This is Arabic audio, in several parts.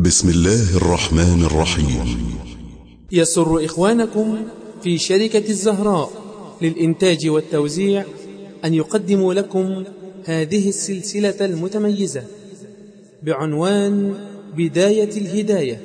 بسم الله الرحمن الرحيم. يسر إخوانكم في شركة الزهراء للإنتاج والتوزيع أن يقدموا لكم هذه السلسلة المتميزة بعنوان بداية الهداية.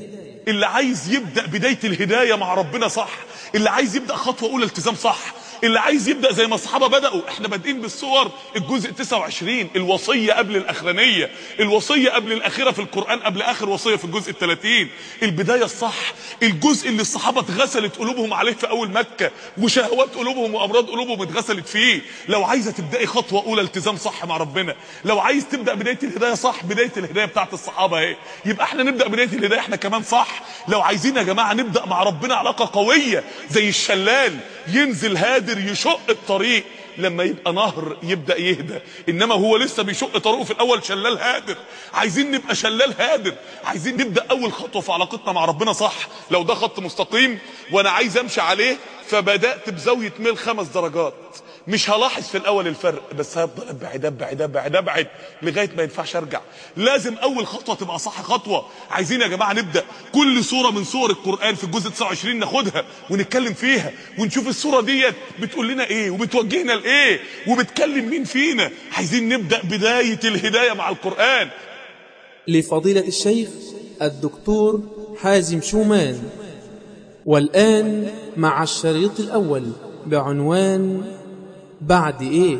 اللي عايز يبدأ بداية الهداية مع ربنا صح اللي عايز يبدأ خطوة أولى التزام صح اللي عايز يبدأ زي ما الصحابة بدأوا. إحنا بادئين بالصور الجزء 29 الوصية قبل الأخرانية الوصية قبل الأخيرة في القرآن قبل آخر وصية في الجزء الثلاثين البداية الصح الجزء اللي الصحابة اتغسلت قلوبهم عليه في أول مكة وشهوات قلوبهم وأمراض قلوبهم اتغسلت فيه. لو عايزة تبدأي خطوة أولى التزام صح مع ربنا. لو عايز تبدأ بداية الهداية صح بداية الهداية بتاعت الصحابة أهي. يبقى إحنا نبدأ بداية الهداية إحنا كمان صح. لو عايزين يا جماعة نبدأ مع ربنا علاقة قوية زي الشلال ينزل هادر يشق الطريق لما يبقى نهر يبدأ يهدى. إنما هو لسه بيشق طريقه في الأول شلال هادر. عايزين نبقى شلال هادر. عايزين نبدأ أول خطوة في علاقتنا مع ربنا صح؟ لو ده خط مستقيم وأنا عايز أمشي عليه فبدأت بزاوية ميل خمس درجات. مش هلاحظ في الأول الفرق بس هفضل ابعد ابعد ابعد ابعد لغاية ما ينفعش أرجع. لازم أول خطوة تبقى صح خطوة. عايزين يا جماعة نبدأ كل سوره من سور القرآن في الجزء 29 ناخدها ونتكلم فيها ونشوف السوره ديت بتقول لنا إيه وبتوجهنا لإيه وبتكلم مين فينا. عايزين نبدأ بداية الهداية مع القرآن. لفضيلة الشيخ الدكتور حازم شومان. والآن مع الشريط الأول بعنوان بعد إيه؟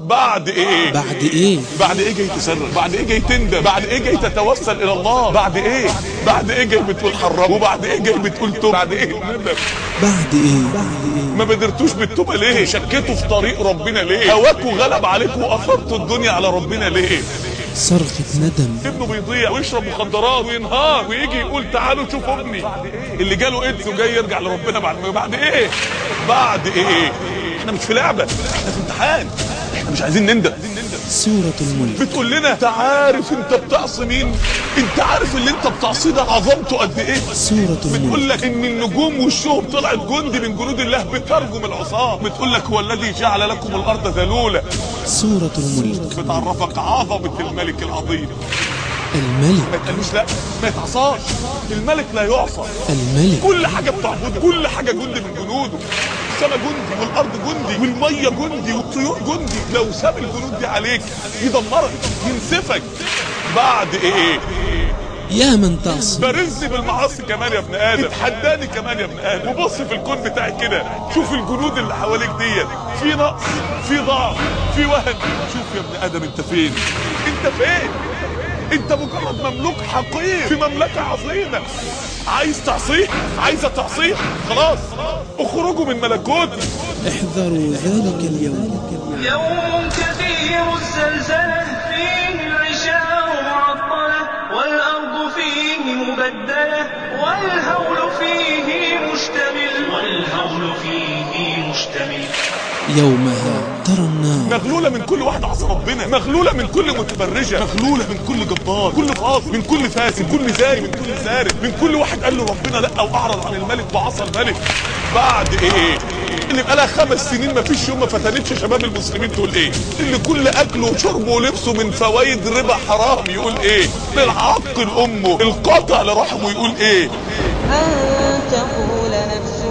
بعد إيه؟ بعد إيه؟ بعد إيه جاي تصرخ بعد إيه جاي تندم؟ بعد إيه جاي تتوسل إلى الله؟ بعد إيه؟ بعد إيه جاي بتقول حرام؟ وبعد إيه جاي بتقول توب؟ بعد إيه؟ ندم بعد إيه؟ بعد إيه ما قدرتوش بالتوبة ليه؟ شكيتوا في طريق ربنا ليه؟ هواكوا غلب عليكم واثرتوا الدنيا على ربنا ليه؟ صرخة ندم. ابنه بيضيع ويشرب مخدرات وينهار ويجي يقول تعالوا شوفوا ابني. اللي جاله إيدز وجاي يرجع لربنا بعد ما بعد إيه؟ بعد إيه؟ إحنا مش في لعبة إحنا في امتحان إحنا مش عايزين نندم. سورة الملك. بتقول لنا انت عارف انت بتعصي مين؟ انت عارف اللي انت بتعصيه ده عظمته قد إيه؟ سورة الملك. بتقول لك إن النجوم والشهب طلعت جندي من جنود الله بترجم العصاه بتقول لك هو الذي جعل لكم الأرض ذلولا. سورة الملك. بتعرفك عظمة الملك العظيم. الملك. تقوليش لا ما يتعصاش. الملك لا يعصى. الملك. كل حاجة بتعبده كل حاجة جندي من جنوده. السماء جندي والأرض جندي والمية جندي والطيور جندي. لو ساب الجنود دي عليك يدمرك ينسفك. بعد إيه؟ يا من تعصي. برز بالمعاصي كمان يا ابن آدم. اتحداني كمان يا ابن آدم. وبص في الكون بتاعي كده. شوف الجنود اللي حواليك ديت. في نقص في ضعف في وهن. شوف يا ابن آدم انت فين؟ انت فين؟ انت مجرد مملوك حقير في مملكة عظيمة. عايز تعصيه؟ عايزه تعصيه خلاص. اخرجوا من ملكوتي احذروا ذلك اليوم. يوم كثير الزلزلة فيه العشاء معطلة والأرض فيه مبدلة والهول فيه مشتمل. والهول فيه مشتمل. يومها. ترى النار. مغلولة من كل واحد عصى ربنا. مغلولة من كل متبرجة. مغلولة من كل جبار. كل فاضل من كل فاسد. من كل زاني من كل سارق من كل واحد قال له ربنا لا واعرض عن الملك وعصى الملك. بعد إيه؟ اللي بقى لها خمس سنين ما فيش يوم ما فتنتش شباب المسلمين تقول إيه؟ اللي كل اكله وشربه ولبسه من فوائد ربا حرام يقول إيه؟ بالعق لامه القطع لرحمه يقول إيه؟ أن تقول نفس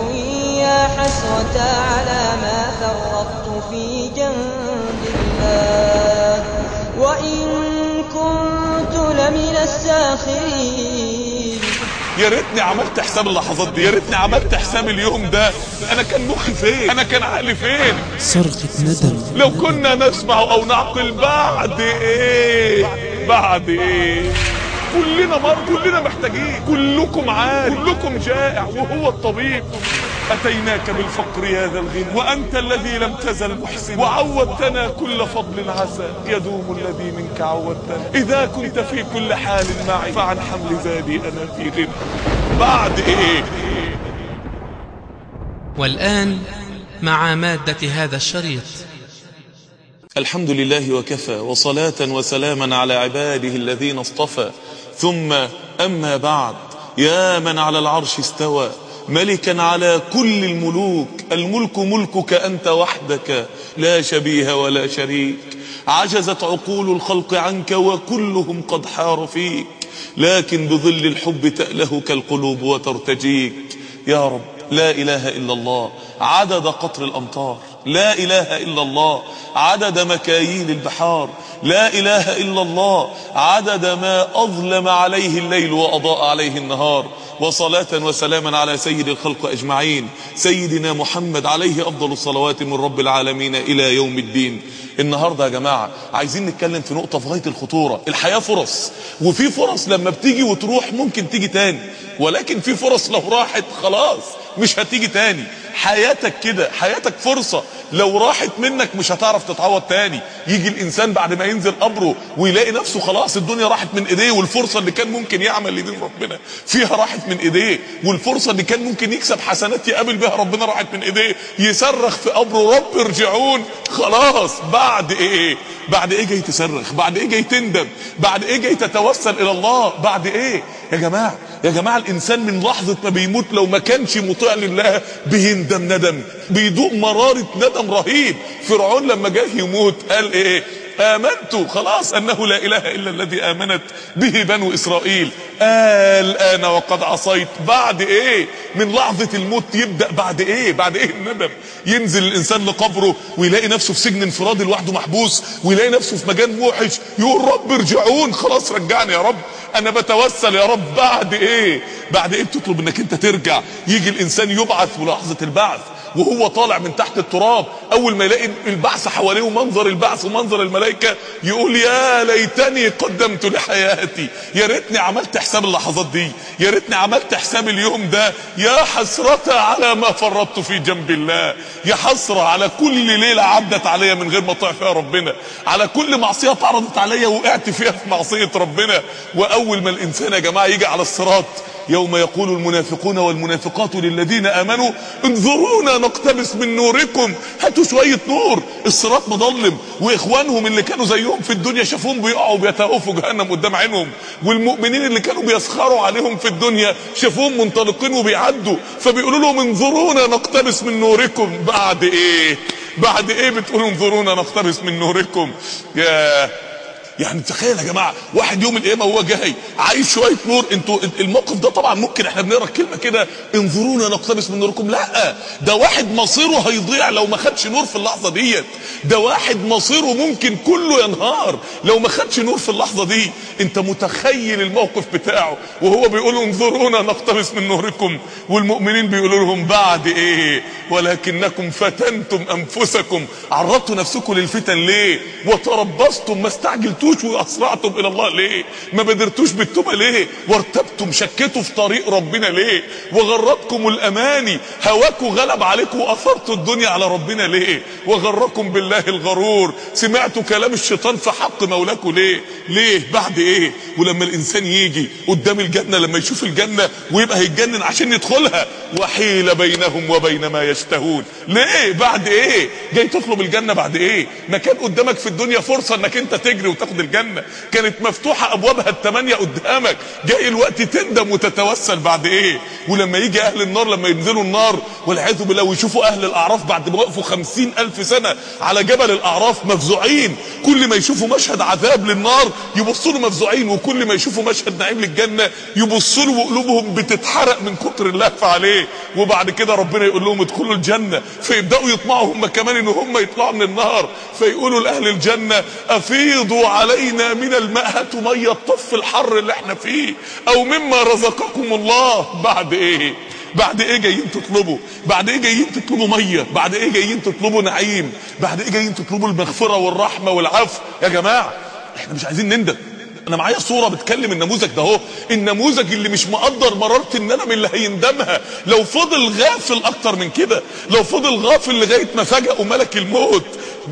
يا حسرة على في جنب الله. وإن كنت لمن الساخرين. يا ريتني عملت حساب اللحظات دي يا ريتني عملت حساب اليوم ده. أنا كان مخي فين؟ أنا كان عقلي فين؟ صرخة ندم لو كنا نسمع أو نعقل بعد إيه؟ بعد إيه؟ كلنا مر كلنا محتاجين. كلكم عارف. كلكم جائع وهو الطبيب. أتيناك بالفقر يا ذا الغنى وأنت الذي لم تزل محسنا. وعودتنا كل فضل عسى يدوم الذي منك عودتنا. إذا كنت في كل حال معي فعن حمل زادي أنا في غنى. بعد إيه؟ والآن مع مادة هذا الشريط. الحمد لله وكفى وصلاة وسلاما على عباده الذين اصطفى. ثم أما بعد يا من على العرش استوى. ملكا على كل الملوك. الملك ملكك أنت وحدك لا شبيه ولا شريك. عجزت عقول الخلق عنك وكلهم قد حار فيك. لكن بظل الحب تألهك القلوب وترتجيك. يا رب لا إله إلا الله. عدد قطر الأمطار. لا إله إلا الله. عدد مكاييل البحار. لا إله إلا الله. عدد ما أظلم عليه الليل وأضاء عليه النهار. وصلاة وسلاما على سيد الخلق أجمعين. سيدنا محمد عليه أفضل الصلوات من رب العالمين إلى يوم الدين. النهاردة يا جماعة عايزين نتكلم في نقطة في غاية الخطورة. الحياة فرص. وفي فرص لما بتيجي وتروح ممكن تيجي تاني. ولكن في فرص لو راحت خلاص مش هتيجي تاني. حياتك كده حياتك فرصة. لو راحت منك مش هتعرف تتعوض تاني. يجي الإنسان بعد ما ينزل قبره ويلاقي نفسه خلاص الدنيا راحت من إيديه والفرصة اللي كان ممكن يعمل لدين ربنا فيها راحت من إيديه والفرصة اللي كان ممكن يكسب حسنات يقابل بها ربنا راحت من إيديه. يصرخ في قبره رب ارجعون. خلاص. بعد إيه؟ بعد إيه جاي تصرخ؟ بعد إيه جاي تندم؟ بعد إيه جاي تتوسل إلى الله؟ بعد إيه؟ يا جماعة يا جماعة الإنسان من لحظة ما بيموت لو ما كانش مطيع لله بيندم ندم بيدوق مرارة ندم رهيب. فرعون لما جه يموت قال إيه؟ آمنت. خلاص أنه لا إله إلا الذي آمنت به بنو إسرائيل. الآن وقد عصيت. بعد إيه؟ من لحظة الموت يبدأ بعد إيه؟ بعد إيه الندم؟ ينزل الإنسان لقبره ويلاقي نفسه في سجن انفرادي لوحده محبوس ويلاقي نفسه في مكان موحش. يقول رب ارجعون. خلاص رجعني يا رب. أنا بتوسل يا رب. بعد إيه؟ بعد إيه بتطلب إنك أنت ترجع؟ يجي الإنسان يبعث في لحظة البعث. وهو طالع من تحت التراب. أول ما يلاقي البعث حواليه ومنظر البعث ومنظر الملائكة يقول يا ليتني قدمت لحياتي. يا ريتني عملت حساب اللحظات دي. يا ريتني عملت حساب اليوم ده. يا حسرة على ما فرطت في جنب الله. يا حسرة على كل ليلة عدت عليا من غير ما أطيع فيها ربنا. على كل معصية اتعرضت عليا وقعت فيها في معصية ربنا. وأول ما الإنسان يا جماعة يجي على الصراط يوم يقول المنافقون والمنافقات للذين آمنوا انظرونا نقتبس من نوركم. هاتوا شوية نور. الصراط مظلم. وإخوانهم اللي كانوا زيهم في الدنيا شافوهم بيقعوا بيتوفوا جهنم قدام عينهم. والمؤمنين اللي كانوا بيسخروا عليهم في الدنيا شافوهم منطلقين وبيعدوا. فبيقولوا لهم انظرونا نقتبس من نوركم. بعد إيه؟ بعد إيه بتقولوا انظرونا نقتبس من نوركم؟ يا يعني تخيل يا جماعة واحد يوم القيامة وهو جاي عايز شوية نور أنتوا الموقف ده طبعا ممكن إحنا بنقرأ الكلمة كده انظرونا نقتبس من نوركم. لا ده واحد مصيره هيضيع لو ما خدش نور في اللحظة ديت. ده واحد مصيره ممكن كله ينهار لو ما خدش نور في اللحظة دي. انت متخيل الموقف بتاعه؟ وهو بيقول انظرونا نقتبس من نوركم. والمؤمنين بيقولوا لهم بعد إيه؟ ولكنكم فتنتم أنفسكم. عرضتوا نفسكم للفتن ليه؟ وتربصتم ما استعجلتوش وأسرعتم إلى الله. ليه؟ ما بادرتوش بالتوبة ليه؟ وارتبتم شكيتوا في طريق ربنا ليه؟ وغرتكم الأماني. هواكم غلب عليكم وأثرتوا الدنيا على ربنا ليه؟ وغركم بالله الغرور. سمعتوا كلام الشيطان في حق مولاكم ليه؟ ليه؟ بعد إيه؟ ولما الإنسان يجي قدام الجنة لما يشوف الجنة ويبقى هيتجنن عشان يدخلها وحيل بينهم وبين ما يشتهون. ليه؟ بعد إيه؟ جاي تطلب الجنة بعد إيه؟ ما كان قدامك في الدنيا فرصة إنك أنت تجري وتاخد الجنة كانت مفتوحة أبوابها الثمانيه قدامك. جاي الوقت تندم وتتوسل بعد إيه؟ ولما يجي أهل النار لما ينزلوا النار والعياذ بالله ويشوفوا أهل الأعراف بعد ما وقفوا خمسين ألف سنة على جبل الأعراف مفزوعين. كل ما يشوفوا مشهد عذاب للنار يبصوا له مفزوعين. وكل ما يشوفوا مشهد نعيم للجنة يبصوا له وقلوبهم بتتحرق من كتر اللهف عليه. وبعد كده ربنا يقول لهم ادخلوا الجنة. فيبدأوا يطمعوا هم كمان إن هم يطلعوا من النار. فيقولوا لأهل الجنة أفيضوا علينا من الماء مية تطفي الحر اللي إحنا فيه أو مما رزقكم الله. بعد إيه؟ بعد إيه جايين تطلبوا؟ بعد إيه جايين تطلبوا مية؟ بعد إيه جايين تطلبوا نعيم؟ بعد إيه جايين تطلبوا المغفرة والرحمة والعفو؟ يا جماعة إحنا مش عايزين نندم. أنا معايا صورة بتكلم النموذج ده أهو. النموذج اللي مش مقدر مرارة الندم اللي هيندمها. لو فضل غافل أكتر من كده لو فضل غافل لغاية ما فجأة ملك الموت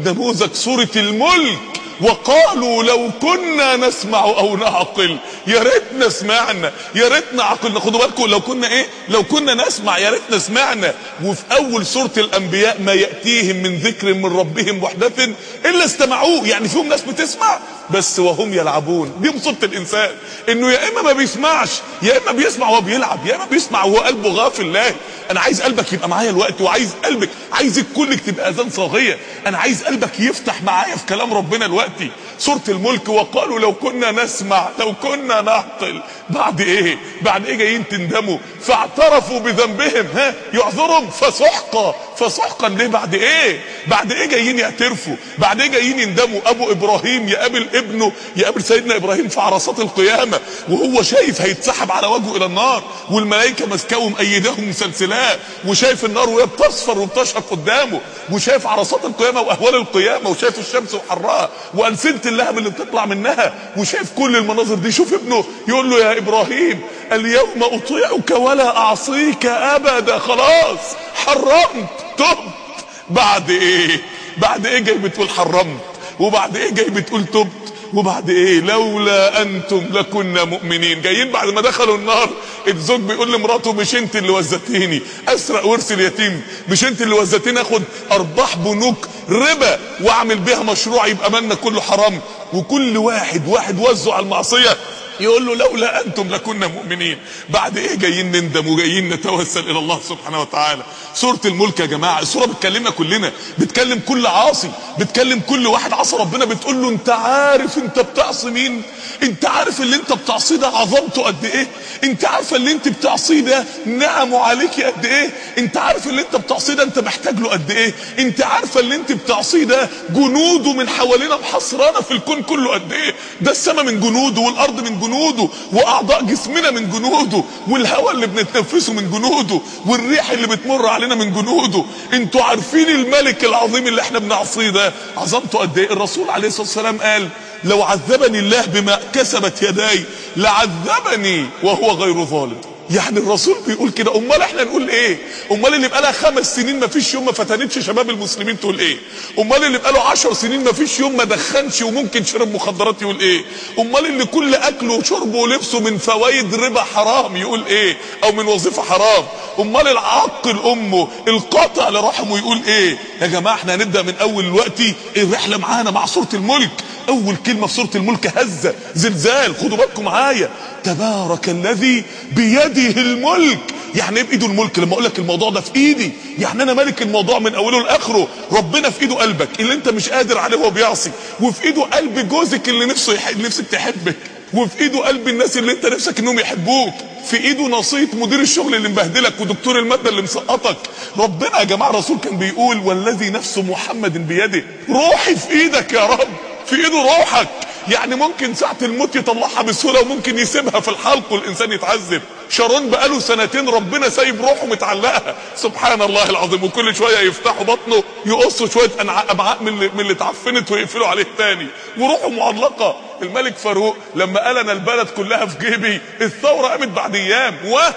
نموذج سوره الملك. وقالوا لو كنا نسمع أو نعقل يا ريتنا سمعنا يا ريتنا عقلنا. خدوا بالكم لو كنا إيه؟ لو كنا نسمع يا ريتنا سمعنا. وفي أول سورة الأنبياء ما يأتيهم من ذكر من ربهم محدث إلا استمعوه. يعني فيهم ناس بتسمع بس وهم يلعبون. دي مصيبه الإنسان. إنه يا إما ما بيسمعش يا إما بيسمع وهو بيلعب يا إما بيسمع وهو قلبه غافل. لا أنا عايز قلبك يبقى معايا الوقت وعايز قلبك عايزك كلك تبقى أذان صاغية. أنا عايز قلبك يفتح معايا في كلام ربنا دلوقتي. سورة الملك وقالوا لو كنا نسمع لو كنا نعقل. بعد إيه؟ بعد إيه جايين تندموا؟ فاعترفوا بذنبهم ها؟ يعذرهم. فسحقا. فسحقا. ليه بعد إيه؟ بعد إيه جايين يعترفوا؟ بعد إيه جايين يندموا؟ أبو إبراهيم يقابل ابنه يقابل سيدنا إبراهيم في عرصات القيامة وهو شايف هيتسحب على وجهه إلى النار والملائكة ماسكاهم ايديهم مسلسلات وشايف النار وهي بتصفر وبتشهق قدامه وشايف عرصات القيامة وأهوال القيامة وشايف الشمس وحرها وألسنة اللهب اللي بتطلع منها وشايف كل المناظر دي. شوف ابنه يقول له يا إبراهيم اليوم أطيعك ولا أعصيك أبدا. خلاص حرمت تبت. بعد إيه؟ بعد إيه جاي بتقول حرمت؟ وبعد إيه جاي بتقول تبت؟ وبعد إيه؟ لولا أنتم لكنا مؤمنين. جايين بعد ما دخلوا النار الزوج بيقول لمراته مش أنت اللي وزتيني. أسرق ورث اليتيم. مش أنت اللي وزتيني؟ آخد أرباح بنوك ربا واعمل بيها مشروع يبقى مالنا كله حرام. وكل واحد واحد وزه على المعصية. يقول له لولا أنتم لكنا مؤمنين. بعد إيه جايين نندم وجايين نتوسل إلى الله سبحانه وتعالى. سورة الملك يا جماعة السورة بتكلمنا كلنا. بتكلم كل عاصي بتكلم كل واحد عصى ربنا بتقول له أنت عارف أنت بتعصي مين؟ أنت عارف اللي أنت بتعصيه ده عظمته قد إيه؟ أنت عارفه اللي أنت بتعصيه ده نعمه عليك قد إيه؟ أنت عارف اللي أنت بتعصيه ده أنت محتاج له قد إيه؟ أنت عارفه اللي أنت بتعصيه ده جنوده من حوالينا محصرانا في الكون كله قد إيه؟ ده السماء من جنوده والأرض من جنوده وأعضاء جسمنا من جنوده والهواء اللي بنتنفسه من جنوده والريح اللي بتمر علينا من جنوده. أنتوا عارفين الملك العظيم اللي إحنا بنعصيه ده؟ عظمته قد إيه؟ الرسول عليه الصلاة والسلام قال لو عذبني الله بما كسبت يداي لعذبني وهو غير ظالم. يعني الرسول بيقول كده. أمال إحنا نقول إيه؟ أمال اللي بقى لها خمس سنين ما فيش يوم ما فتنتش شباب المسلمين تقول إيه؟ أمال اللي بقى له 10 سنين ما فيش يوم ما دخنش وممكن شرب مخدرات يقول إيه؟ أمال اللي كل اكله وشربه ولبسه من فوائد ربا حرام يقول إيه؟ أو من وظيفة حرام. أمال العاق لامه القاطع لرحمه يقول إيه؟ يا جماعة إحنا هنبدأ من أول دلوقتي الرحلة معانا مع سوره الملك. أول كلمة في سورة الملك هزة زلزال خدوا بالكم معايا. تبارك الذي بيده الملك. يعني إيه بإيده الملك؟ لما أقول لك الموضوع ده في إيدي. يعني أنا مالك الموضوع من أوله لآخره. ربنا في إيده قلبك. اللي أنت مش قادر عليه وهو بيعصي. وفي إيده قلب جوزك اللي نفسه يح... نفسك تحبك. وفي إيده قلب الناس اللي أنت نفسك إنهم يحبوك. في إيده نصية مدير الشغل اللي مبهدلك ودكتور المادة اللي مسقطك. ربنا يا جماعة الرسول كان بيقول والذي نفس محمد بيده. روحي في إيدك يا رب. في ايده روحك. يعني ممكن ساعة الموت يطلعها بسهولة وممكن يسيبها في الحلق والإنسان يتعذب. شارون بقاله سنتين ربنا سايب روحه متعلقة. سبحان الله العظيم. وكل شوية يفتحوا بطنه يقصوا شوية أمعاء من اللي, من اللي اتعفنت ويقفلوا عليه تاني. وروحه معلقة. الملك فاروق لما قال أنا البلد كلها في جيبي الثورة قامت بعد أيام. وهم.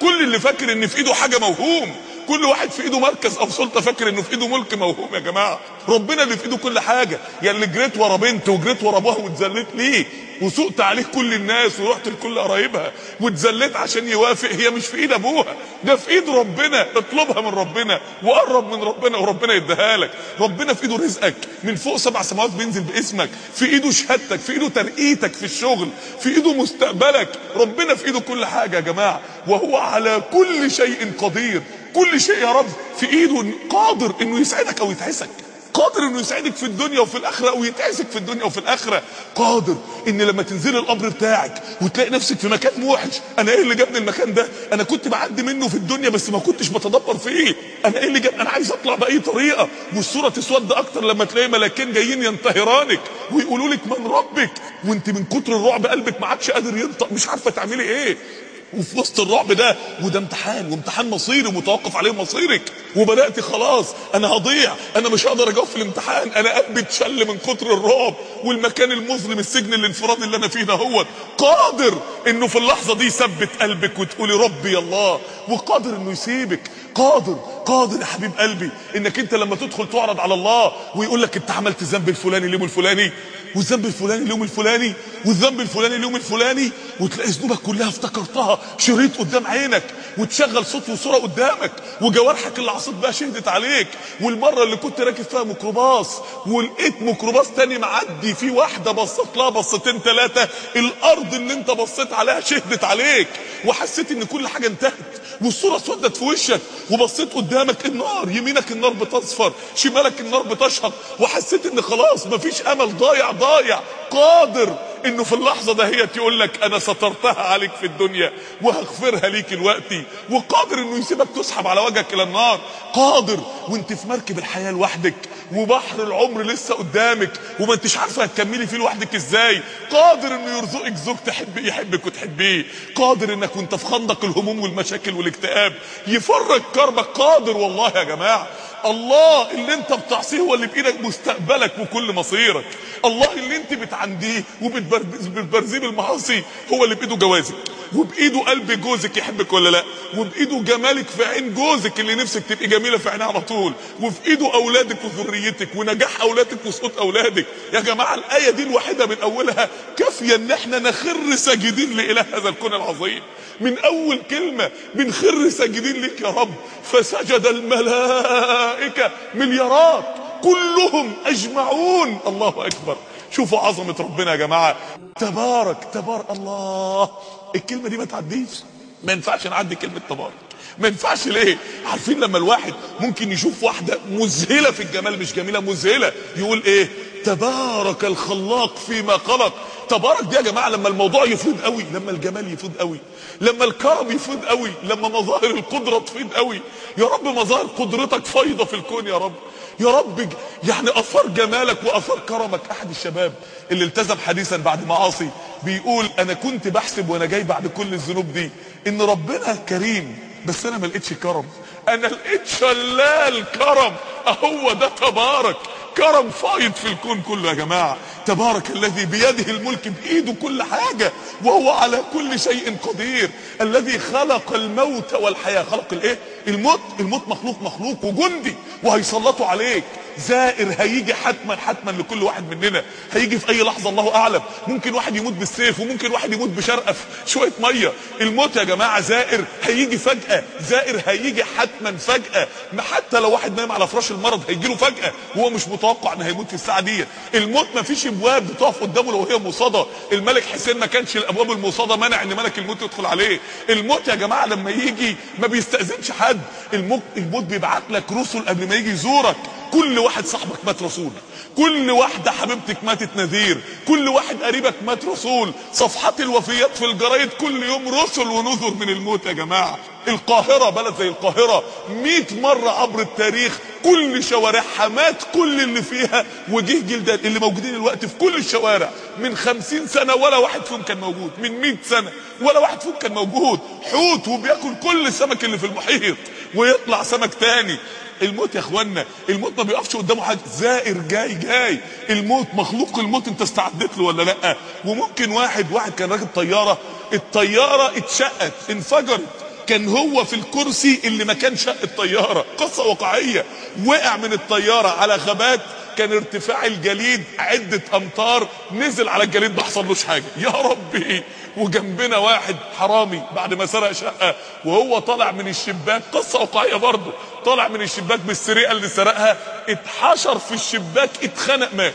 كل اللي فاكر إن في إيده حاجة موهوم. كل واحد في ايده مركز أو سلطة فاكر انه في ايده ملك موهوم يا جماعة؟ ربنا اللي في ايده كل حاجة. يا اللي جريت ورا بنت وجريت ورا ابوها واتذليت ليه؟ وسقت عليه كل الناس ورحت لكل قرايبها واتذليت عشان يوافق. هي مش في ايد ابوها ده في ايد ربنا. اطلبها من ربنا وقرب من ربنا وربنا يديها لك. ربنا في ايده رزقك. من فوق سبع سماوات بينزل باسمك. في ايده شهادتك في ايده ترقيتك في الشغل في ايده مستقبلك. ربنا في ايده كل حاجة يا جماعة. وهو على كل شيء قدير. كل شيء يا رب في إيده. قادر إنه يسعدك أو يتعسك. قادر إنه يسعدك في الدنيا وفي الآخرة أو يتعسك في الدنيا وفي الآخرة. قادر إن لما تنزل القبر بتاعك وتلاقي نفسك في مكان موحش أنا إيه اللي جابني المكان ده؟ أنا كنت بعدي منه في الدنيا بس ما كنتش بتدبر فيه أنا إيه اللي جاب؟ أنا عايز أطلع بأي طريقة. والصورة تسود أكتر لما تلاقي ملاكين جايين ينتهرانك ويقولوا لك من ربك. وأنت من كتر الرعب قلبك ما عادش قادر ينطق. مش عارفة تعملي إيه. وفي وسط الرعب ده وده امتحان وامتحان مصيري ومتوقف عليه مصيرك. وبدأت خلاص أنا هضيع أنا مش هقدر أجاوب في الامتحان أنا قلبي اتشل من كتر الرعب. والمكان المظلم السجن الانفرادي اللي أنا فيه ده هو. قادر إنه في اللحظة دي يثبت قلبك وتقولي ربي الله. وقادر إنه يسيبك. قادر قادر يا حبيب قلبي إنك أنت لما تدخل تعرض على الله ويقول لك أنت عملت الذنب الفلاني اليوم الفلاني. والذنب الفلاني اليوم الفلاني والذنب الفلاني اليوم الفلاني وتلاقي ذنوبك كلها افتكرتها شريط قدام عينك وتشغل صوت وصورة قدامك وجوارحك اللي عصيت بها شهدت عليك والمرة اللي كنت راكب فيها ميكروباص ولقيت ميكروباص تاني معدي في واحدة بصيت لها بصتين ثلاثة الأرض اللي انت بصيت عليها شهدت عليك وحسيت إن كل حاجة انتهت والصورة اسودت في وشك وبصيت قدامك النار يمينك النار بتصفر شمالك النار بتشهق وحسيت إن خلاص مفيش أمل ضايع ضايع قادر إنه في اللحظة دهيت يقول لك أنا سترتها عليك في الدنيا وهغفرها ليك دلوقتي وقادر إنه يسيبك تسحب على وجهك إلى النار. قادر وأنت في مركب الحياة لوحدك وبحر العمر لسه قدامك وما أنتش عارفة هتكملي فيه لوحدك إزاي. قادر إنه يرزقك زوج تحب يحبك وتحبيه قادر إنك وأنت في خندق الهموم والمشاكل والاكتئاب يفرج كربك. قادر والله يا جماعة. الله اللي أنت بتعصيه هو اللي بإيدك مستقبلك وكل مصيرك. الله اللي أنت بتعنديه وبتبرزيه بالمعاصي هو اللي بإيده جوازك وبإيده قلب جوزك يحبك ولا لا؟ وبإيده جمالك في عين جوزك اللي نفسك تبقي جميلة في عينيه على طول. وفي ايده أولادك وذريتك. ونجاح أولادك وسقوط أولادك. يا جماعة الآية دي الوحيدة من أولها كافية إن إحنا نخر ساجدين لإله هذا الكون العظيم. من أول كلمة بنخر ساجدين لك يا رب. فسجد الملائكة مليارات. كلهم أجمعون. الله أكبر. شوفوا عظمة ربنا يا جماعة. تبارك تبارك الله. الكلمة دي ما تعديش. ما ينفعش نعدي كلمة تبارك. ما ينفعش ليه؟ عارفين لما الواحد ممكن يشوف واحدة مذهلة في الجمال مش جميلة مذهلة. يقول إيه؟ تبارك الخلاق فيما خلق. تبارك دي يا جماعة لما الموضوع يفيد قوي لما الجمال يفيد قوي لما الكرم يفيد قوي لما مظاهر القدرة تفيد قوي. يا رب مظاهر قدرتك فايضة في الكون يا رب. يا رب يعني اثار جمالك واثار كرمك. أحد الشباب اللي التزم حديثا بعد معاصي بيقول أنا كنت بحسب وأنا جاي بعد كل الذنوب دي إن ربنا كريم بس أنا ما لقيتش كرم. أنا لقيت شلال كرم. أهو ده تبارك. كرم فايض في الكون كله يا جماعة. تبارك الذي بيده الملك بإيده كل حاجة وهو على كل شيء قدير. الذي خلق الموت والحياة. خلق الإيه؟ الموت. الموت مخلوق مخلوق وجندي وهيسلطوا عليك. زائر هيجي حتما حتما لكل واحد مننا. هيجي في أي لحظة الله أعلم. ممكن واحد يموت بالسيف وممكن واحد يموت بشرقه شوية مية. الموت يا جماعة زائر هيجي فجأة. زائر هيجي حتما فجأة. حتى لو واحد نايم على فراش المرض هيجي له فجأة وهو مش متوقع. إن هيموت في الساعة دي. الموت ما فيش أبواب بتقف قدامه لو هي مصادة. الملك حسين ما كانش الأبواب المصادة منع إن ملك الموت يدخل عليه. الموت يا جماعة لما يجي ما بيستأذنش حد. الموت الموت بيبعت لك رسل قبل ما يجي يزورك. كل واحد صاحبك مات رسول. كل واحدة حبيبتك ماتت نذير. كل واحد قريبك مات رسول. صفحات الوفيات في الجرايد كل يوم رسل ونذر من الموت يا جماعة. القاهرة بلد زي القاهرة. 100 مرة عبر التاريخ. كل شوارعها مات. كل اللي فيها وجه جلدان. اللي موجودين الوقت في كل الشوارع. من 50 سنة ولا واحد فيهم كان موجود. من 100 سنة ولا واحد فيهم كان موجود. حوت وبياكل كل السمك اللي في المحيط. ويطلع سمك تاني. الموت يا اخوانا الموت ما بيقفش قدامه حاجة. زائر جاي جاي. الموت مخلوق الموت انت استعدت له ولا لأ؟ وممكن واحد واحد كان راكب طيارة الطيارة اتشقت انفجرت. كان هو في الكرسي اللي مكان شق الطيارة. قصة واقعية. وقع من الطيارة على غابات. كان ارتفاع الجليد عدة أمتار. نزل على الجليد ما حصلوش حاجة. يا ربي. وجنبنا واحد حرامي بعد ما سرق شقة وهو طالع من الشباك. قصة واقعية برضه. طالع من الشباك بالسرقة اللي سرقها. اتحشر في الشباك اتخنق مات.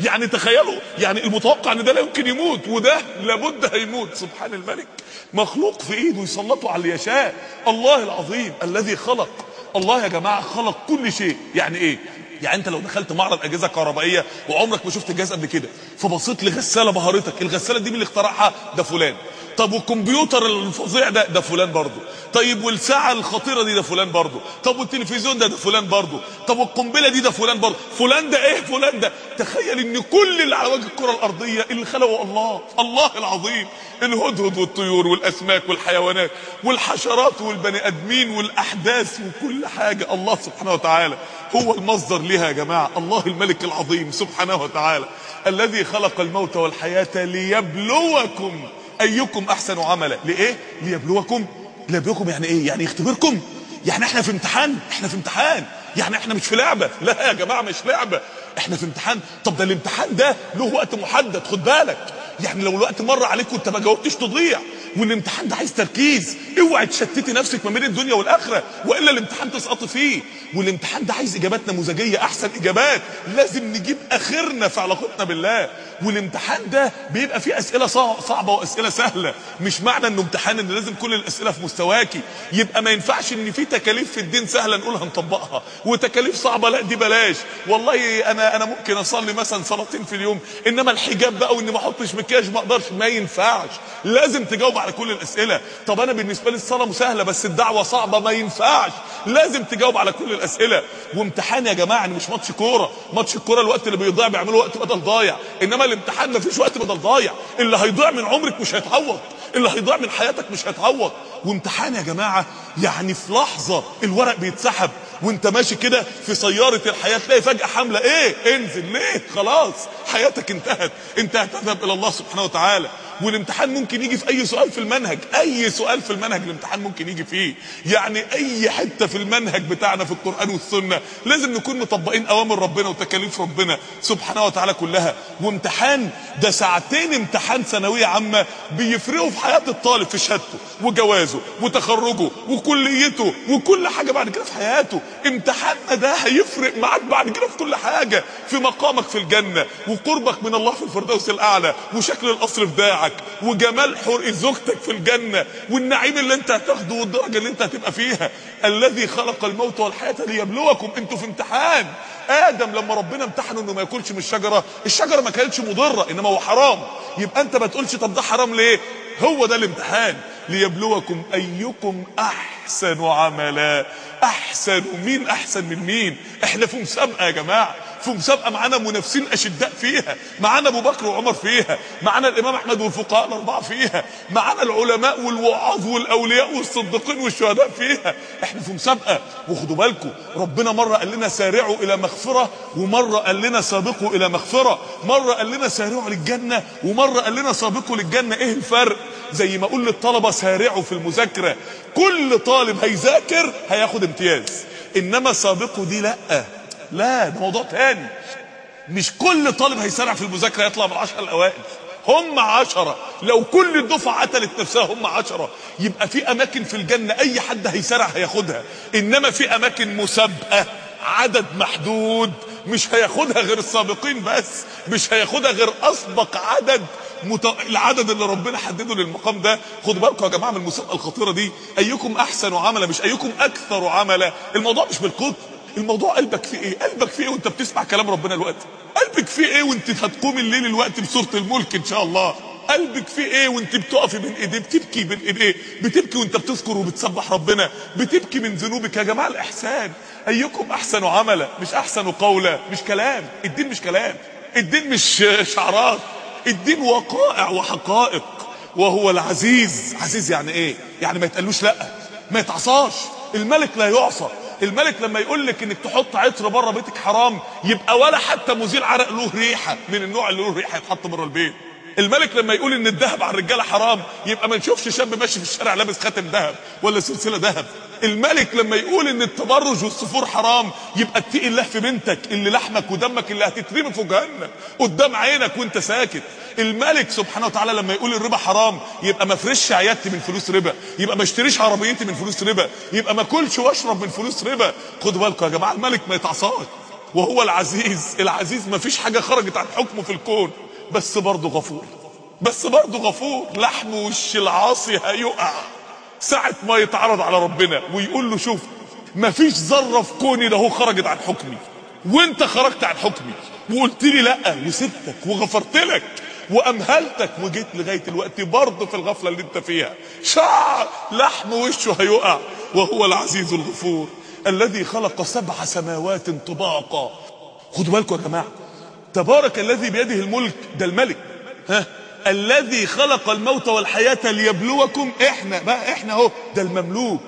يعني تخيلوا يعني المتوقع إن ده لا يمكن يموت وده لابد هيموت. سبحان الملك. مخلوق في إيده يسلطه على اللي يشاء. الله العظيم الذي خلق. الله يا جماعة خلق كل شيء. يعني إيه؟ يعني انت لو دخلت معرض اجهزه كهربائيه وعمرك ما شفت جهاز قبل كده فبصيت لغساله بهارتك الغساله دي مين اللي اخترعها؟ ده فلان. طب والكمبيوتر الفظيع ده؟ ده فلان برضه. طيب والساعة الخطيره دي؟ ده فلان برضه. طب والتلفزيون ده؟ ده فلان برضه. طب والقنبله دي؟ ده فلان برضه. فلان ده إيه؟ فلان ده. تخيل ان كل اللي على وجه الكره الارضيه اللي خلقه الله الله العظيم الهدهد والطيور والاسماك والحيوانات والحشرات والبني ادمين والاحداث وكل حاجة الله سبحانه وتعالى. هو المصدر لها يا جماعة. الله الملك العظيم سبحانه وتعالى. الذي خلق الموت والحياة ليبلوكم. أيكم أحسن عملا. لإيه؟ ليبلوكم. ليبلوكم يعني إيه؟ يعني يختبركم. يعني إحنا في امتحان. إحنا في امتحان. يعني إحنا مش في لعبة. لا يا جماعة مش لعبة. إحنا في امتحان. طب ده الامتحان ده له وقت محدد خد بالك. يعني لو الوقت مر عليك وأنت ما جاوبتش تضيع. والامتحان ده عايز تركيز. اوعي تشتتي نفسك ما بين الدنيا والآخرة وإلا الامتحان تسقطي فيه. والامتحان ده عايز إجابات نموذجية أحسن إجابات. لازم نجيب آخرنا في علاقتنا بالله. والامتحان ده بيبقى فيه أسئلة صع- صعبة وأسئلة سهلة. مش معنى إنه امتحان إن لازم كل الأسئلة في مستواكي. يبقى ما ينفعش إن في تكاليف في الدين سهلة نقول هنطبقها وتكاليف صعبة لا دي بلاش. والله أنا أنا ممكن أصلي مثلا صلاتين في اليوم إنما الحجاب بقى وإني ما أحطش مكياج ما أقدرش. ما ينفعش. لازم تجاوب على كل الأسئلة. طب أنا بالنسبة لي الصلاة سهله بس الدعوة صعبة ما ينفعش. لازم تجاوب على كل الأسئلة. وامتحان يا جماعة مش ماتش كورة. ماتش الكورة الوقت اللي بيضيع بيعملوا وقت بدل ضايع. إنما الامتحان ما فيش وقت بدل ضايع. اللي هيضيع من عمرك مش هيتعوض. اللي هيضيع من حياتك مش هيتعوض. وامتحان يا جماعة يعني في لحظة الورق بيتسحب وانت ماشي كده في سيارة الحياة تلاقي فجأة حملة. إيه؟ انزل ليه؟ خلاص حياتك انتهت. انت هتذهب إلى الله سبحانه وتعالى. والامتحان ممكن يجي في أي سؤال في المنهج. أي سؤال في المنهج الامتحان ممكن يجي فيه. يعني أي حتة في المنهج بتاعنا في القرآن والسنة لازم نكون مطبقين أوامر ربنا وتكاليف ربنا سبحانه وتعالى كلها. وامتحان ده ساعتين امتحان ثانوية عامة بيفرقوا في حياة الطالب في شهادته وجوازه وتخرجه وكليته وكل حاجة بعد كده في حياته. امتحاننا ده هيفرق معاك بعد كده في كل حاجة. في مقامك في الجنة وقربك من الله في الفردوس الأعلى وشكل القصر بتاعك وجمال حرق زوجتك في الجنة والنعيم اللي أنت هتاخده والدرجة اللي أنت هتبقى فيها. الذي خلق الموت والحياة ليبلوكم أنتوا في امتحان. آدم لما ربنا امتحنه إنه ما يأكلش من الشجرة الشجرة ما كانتش مضرة إنما هو حرام. يبقى أنت ما تقولش طب ده حرام ليه؟ هو ده الامتحان. ليبلوكم أيكم أحسن عملا. أحسن مين؟ أحسن من مين؟ إحنا في مسابقة يا جماعة. في مسابقة معانا منافسين أشداء فيها. معانا أبو بكر وعمر فيها. معانا الإمام أحمد والفقهاء الأربعة فيها. معانا العلماء والوعاظ والأولياء والصديقين والشهداء فيها. إحنا في مسابقة. وخدوا بالكم. ربنا مرة قال لنا سارعوا إلى مغفرة ومرة قال لنا سابقوا إلى مغفرة. مرة قال لنا سارعوا للجنة ومرة قال لنا سابقوا للجنة. إيه الفرق؟ زي ما أقول للطلبه سارعوا في المذاكرة. كل طالب هيذاكر هياخد امتياز. إنما سابقوا دي لأ. لا ده موضوع تاني. مش كل طالب هيسارع في المذاكرة يطلع من العشره الأوائل. هم عشرة. لو كل الدفعة قتلت نفسها هم عشرة. يبقى في أماكن في الجنة أي حد هيسارع هياخدها. إنما في أماكن مسابقة عدد محدود مش هياخدها غير السابقين بس مش هياخدها غير أسبق عدد مت... العدد اللي ربنا حدده للمقام ده. خدوا بالكم يا جماعة من المسابقة الخطيرة دي. أيكم أحسن عملا مش أيكم أكثر عملا. الموضوع مش بالقطر الموضوع قلبك فيه إيه؟ قلبك فيه إيه وأنت بتسمع كلام ربنا الوقت قلبك فيه إيه وأنت هتقوم الليل الوقت بسوره الملك إن شاء الله؟ قلبك فيه إيه وأنت بتقفي بين إيديه؟ بتبكي بين إيديه؟ بتبكي وأنت بتذكر وبتسبح ربنا؟ بتبكي من ذنوبك يا جماعة؟ الإحسان. أيكم أحسن عملا؟ مش أحسن قولا؟ مش كلام. الدين مش كلام. الدين مش شعارات الدين وقائع وحقائق. وهو العزيز. عزيز يعني إيه؟ يعني ما يتقالوش لأ. ما يتعصاش. الملك لا يعصى. الملك لما يقول لك إنك تحط عطر بره بيتك حرام يبقى ولا حتى مزيل عرق له ريحة. من النوع اللي له ريحة يتحط بره البيت. الملك لما يقول إن الذهب على الرجالة حرام يبقى ما نشوفش شاب ماشي في الشارع لابس خاتم ذهب ولا سلسلة ذهب. الملك لما يقول إن التبرج والسفور حرام يبقى اتقي الله في بنتك اللي لحمك ودمك اللي هتترمي في جهنم. قدام عينك وأنت ساكت. الملك سبحانه وتعالى لما يقول الربا حرام يبقى ما افرش عيادتي من فلوس ربا. يبقى ما اشتريش عربيتي من فلوس ربا. يبقى ما اكلش واشرب من فلوس ربا. خدوا بالكم يا جماعة الملك ما يتعصاش. وهو العزيز. العزيز ما فيش حاجة خرجت عن حكمه في الكون. بس برضه غفور. بس برضه غفور. لحم وش العاصي هيقع. ساعة ما يتعرض على ربنا ويقول له شوف مفيش ذرة في كوني ده هو خرجت عن حكمي. وانت خرجت عن حكمي وقلت لي لا وسبتك وغفرت لك وأمهلتك وجيت لغاية الوقت برضه في الغفلة اللي انت فيها. شعر لحم وشه هيقع. وهو العزيز الغفور الذي خلق سبع سماوات طباقا. خدوا بالكم يا جماعة تبارك الذي بيده الملك ده الملك. ها؟ الذي خلق الموت والحياة ليبلوكم. إحنا بقى إحنا أهو ده المملوك.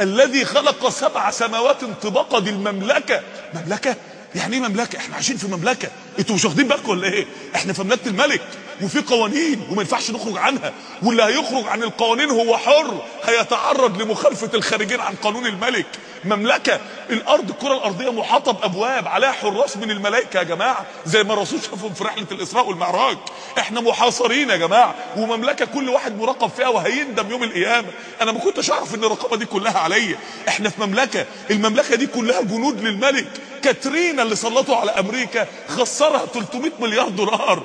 الذي خلق سبع سماوات طباقا دي المملكة. مملكة؟ يعني إيه مملكة؟ إحنا عايشين في مملكة. أنتوا مش واخدين بالكم ولا إيه؟ إحنا في مملكة الملك وفي قوانين وما ينفعش نخرج عنها. واللي هيخرج عن القوانين هو حر هيتعرض لمخالفة الخارجين عن قانون الملك. مملكة. الأرض الكرة الأرضية محاطة بأبواب عليها حراس من الملائكة يا جماعة زي ما الرسول شافهم في رحلة الإسراء والمعراج. إحنا محاصرين يا جماعة ومملكة كل واحد مراقب فيها وهيندم يوم القيامة. أنا ما كنتش أعرف إن الرقابة دي كلها عليا. إحنا في مملكة المملكة دي كلها جنود للملك. كاترينا اللي سلطوا على أمريكا خسرها 300 مليار دولار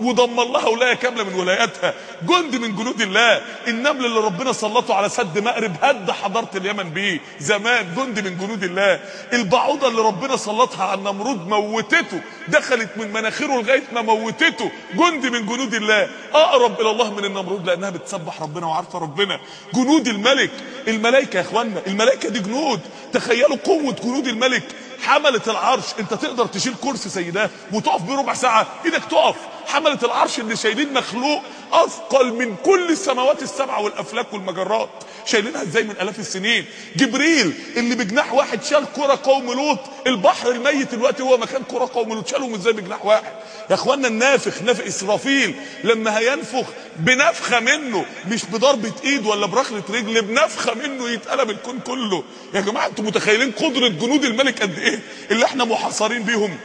ودمر لها ولايه كاملة من ولاياتها. جند من جنود الله. النمل اللي ربنا سلطه على سد مأرب هد حضاره اليمن بيه. زمان جند من جنود الله. البعوضة اللي ربنا سلطها على النمرود موتته دخلت من مناخيره لغاية ما موتته. جند من جنود الله. أقرب إلى الله من النمرود لأنها بتسبح ربنا وعارفة ربنا. جنود الملك. الملائكة يا اخوانا الملائكة دي جنود. تخيلوا قوة جنود الملك. حملة العرش. أنت تقدر تشيل كرسي ده وتقف بيه ربع ساعة؟ إيدك تقف. حملة العرش اللي شايلين مخلوق أثقل من كل السماوات السبعة والأفلاك والمجرات. شايلينها إزاي من آلاف السنين؟ جبريل اللي بجناح واحد شال كرة قوم لوط. البحر الميت دلوقتي هو مكان كرة قوم لوط. شالهم إزاي بجناح واحد؟ يا اخوانا النافخ نافخ إسرافيل لما هينفخ بنفخة منه مش بضربة إيد ولا برخلة رجل بنفخة منه يتقلب الكون كله. يا جماعة أنتوا متخيلين قدرة جنود الملك قد إيه؟ اللي إحنا محاصرين بيهم.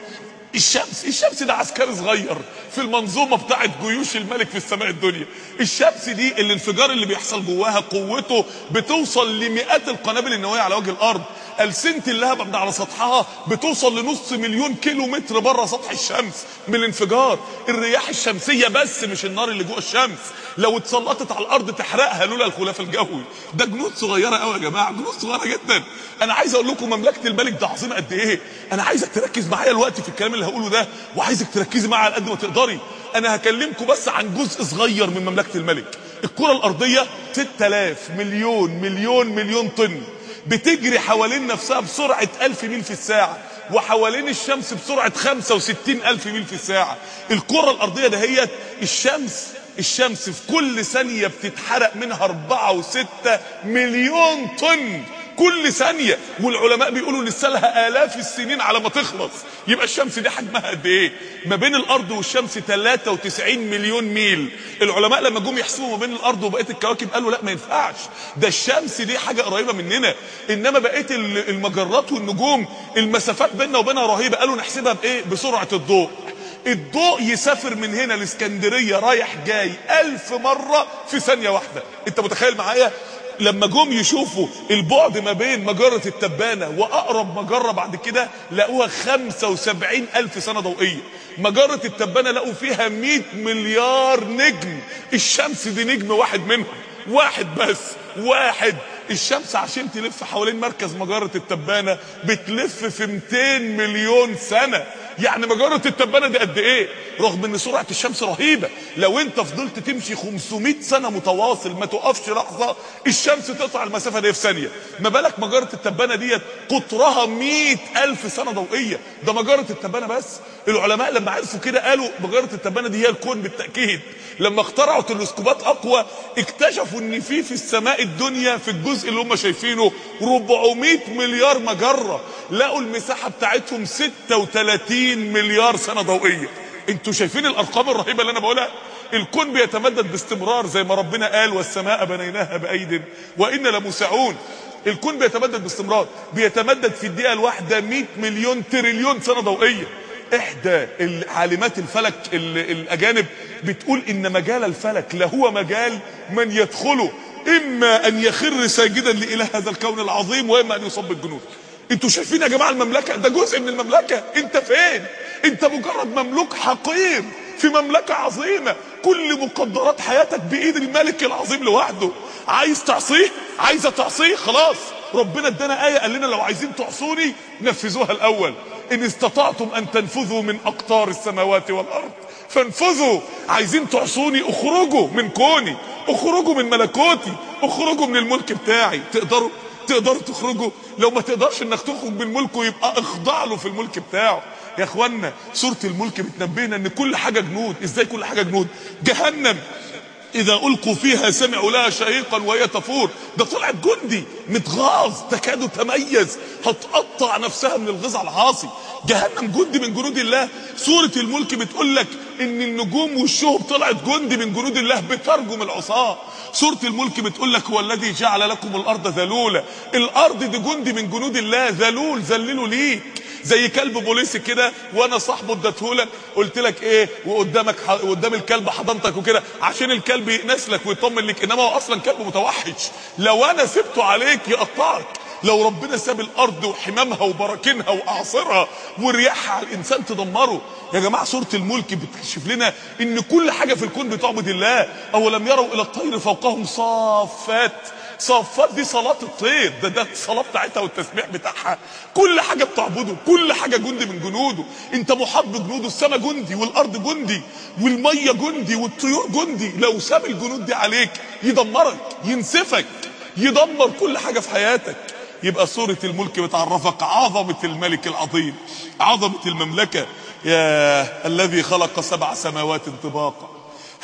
الشمس الشمس ده عسكري صغير في المنظومة بتاعه جيوش الملك في السماء الدنيا. الشمس دي الانفجار اللي بيحصل جواها قوته بتوصل لمئات القنابل النووية على وجه الأرض. ألسنة اللهب من على سطحها بتوصل لنص مليون كيلو متر بره سطح الشمس من الانفجار. الرياح الشمسية بس مش النار اللي جوه الشمس. لو اتسلطت على الأرض تحرقها لولا الغلاف الجوي. ده جنود صغيرة قوي يا جماعة جنود صغيرة جدا. أنا عايز أقول لكم مملكة الملك ده عظيمة قد إيه. أنا عايزك تركز معايا الوقت في الكلام اللي هقوله ده وعايزك تركزي معايا على قد ما تقدري. أنا هكلمكم بس عن جزء صغير من مملكة الملك. الكرة الأرضية 6000 مليون مليون مليون طن. بتجري حوالين نفسها بسرعة ألف ميل في الساعة وحوالين الشمس بسرعة 65 ألف ميل في الساعة. الكرة الأرضية دهيت الشمس الشمس في كل ثانية بتتحرق منها أربعة وستة مليون طن. كل ثانية والعلماء بيقولوا لسه لها آلاف السنين على ما تخلص. يبقى الشمس دي حجمها قد إيه؟ ما بين الأرض والشمس 93 مليون ميل. العلماء لما جم يحسبوا ما بين الأرض وبقية الكواكب قالوا لا ما ينفعش. ده الشمس دي حاجة قريبة مننا. إنما بقية ال- المجرات والنجوم المسافات بيننا وبينها رهيبة. قالوا نحسبها بإيه؟ بسرعة الضوء. الضوء يسافر من هنا لإسكندرية رايح جاي ألف مرة في ثانية واحدة. أنت متخيل معايا؟ لما جم يشوفوا البعد ما بين مجرة التبانة وأقرب مجرة بعد كده لقوها 75 ألف سنة ضوئية. مجرة التبانة لقوا فيها 100 مليار نجم. الشمس دي نجم واحد منهم. واحد بس. واحد. الشمس عشان تلف حوالين مركز مجرة التبانة بتلف في 200 مليون سنة. يعني مجرة التبانة دي قد إيه؟ رغم إن سرعة الشمس رهيبة. لو أنت فضلت تمشي 500 سنة متواصل ما توقفش لحظة الشمس تقطع المسافة دي في ثانية. ما بالك مجرة التبانة ديت؟ قطرها 100 ألف سنة ضوئية. ده مجرة التبانة بس. العلماء لما عرفوا كده قالوا مجرة التبانة دي هي الكون بالتأكيد. لما اخترعوا تلسكوبات أقوى اكتشفوا إن في في السماء الدنيا في الجزء اللي هم شايفينه 400 مليار مجرة. لقوا المساحة بتاعتهم 36 مليار سنة ضوئية. أنتوا شايفين الأرقام الرهيبة اللي أنا بقولها؟ الكون بيتمدد باستمرار زي ما ربنا قال والسماء بنيناها بأيد وإنا لموسعون. الكون بيتمدد باستمرار. بيتمدد في الدقيقة الواحدة 100 مليون تريليون سنة ضوئية. إحدى عالمات الفلك ال- الأجانب بتقول إن مجال الفلك لهو مجال من يدخله إما أن يخر ساجدا لإله هذا الكون العظيم وإما أن يصاب بالجنود أنتوا شايفين يا جماعة المملكة؟ ده جزء من المملكة. انت فين؟ انت مجرد مملوك حقير في مملكة عظيمة. كل مقدرات حياتك بإيد الملك العظيم لوحده. عايز تعصيه؟ عايزه تعصيه؟ خلاص. ربنا ادانا آية قال لنا لو عايزين تعصوني نفذوها الأول. إن استطعتم أن تنفذوا من أقطار السماوات والأرض فانفذوا. عايزين تعصوني؟ اخرجوا من كوني. اخرجوا من ملكوتي. اخرجوا من الملك بتاعي. تقدروا تقدروا تخرجوا. لو ما تقدرش إنك تخرج من ملكه يبقى أخضع له في الملك بتاعه. يا إخوانا سوره الملك بتنبهنا إن كل حاجة جنود. إزاي كل حاجة جنود؟ جهنم. إذا ألقوا فيها سمعوا لها شهيقا وهي تفور. ده طلعت جندي متغاظ تكاد تميز هتقطع نفسها من الغزع العاصي. جهنم جندي من جنود الله. سورة الملك بتقول لك إن النجوم والشهب طلعت جندي من جنود الله بترجم العصاة. سورة الملك بتقول لك هو الذي جعل لكم الأرض ذلولا. الأرض دي جندي من جنود الله ذلول ذللوا ليك. زي كلب بوليسي كده وأنا صاحبه اديتهولك قلت لك إيه وقدامك ح... الكلب حضنتك وكده عشان الكلب يأنس لك ويطمن لك إنما هو أصلا كلب متوحش. لو أنا سبته عليك يقطعك. لو ربنا ساب الأرض وحمامها وبراكينها وأعصرها ورياحها على الإنسان تدمره. يا جماعة سوره الملك بتكشف لنا إن كل حاجة في الكون بتعبد الله. أولم يروا إلى الطير فوقهم صافات صافات دي صلاة الطير ده ده الصلاة بتاعتها والتسبيح بتاعها كل حاجة بتعبده كل حاجة جندي من جنوده. انت محاط بجنوده السماء جندي والأرض جندي والمية جندي والطيور جندي. لو ساب الجنود دي عليك يدمرك ينسفك يدمر كل حاجة في حياتك. يبقى سورة الملك بتعرفك عظمة الملك العظيم عظمة المملكة. يا الذي خلق سبع سماوات طباقا.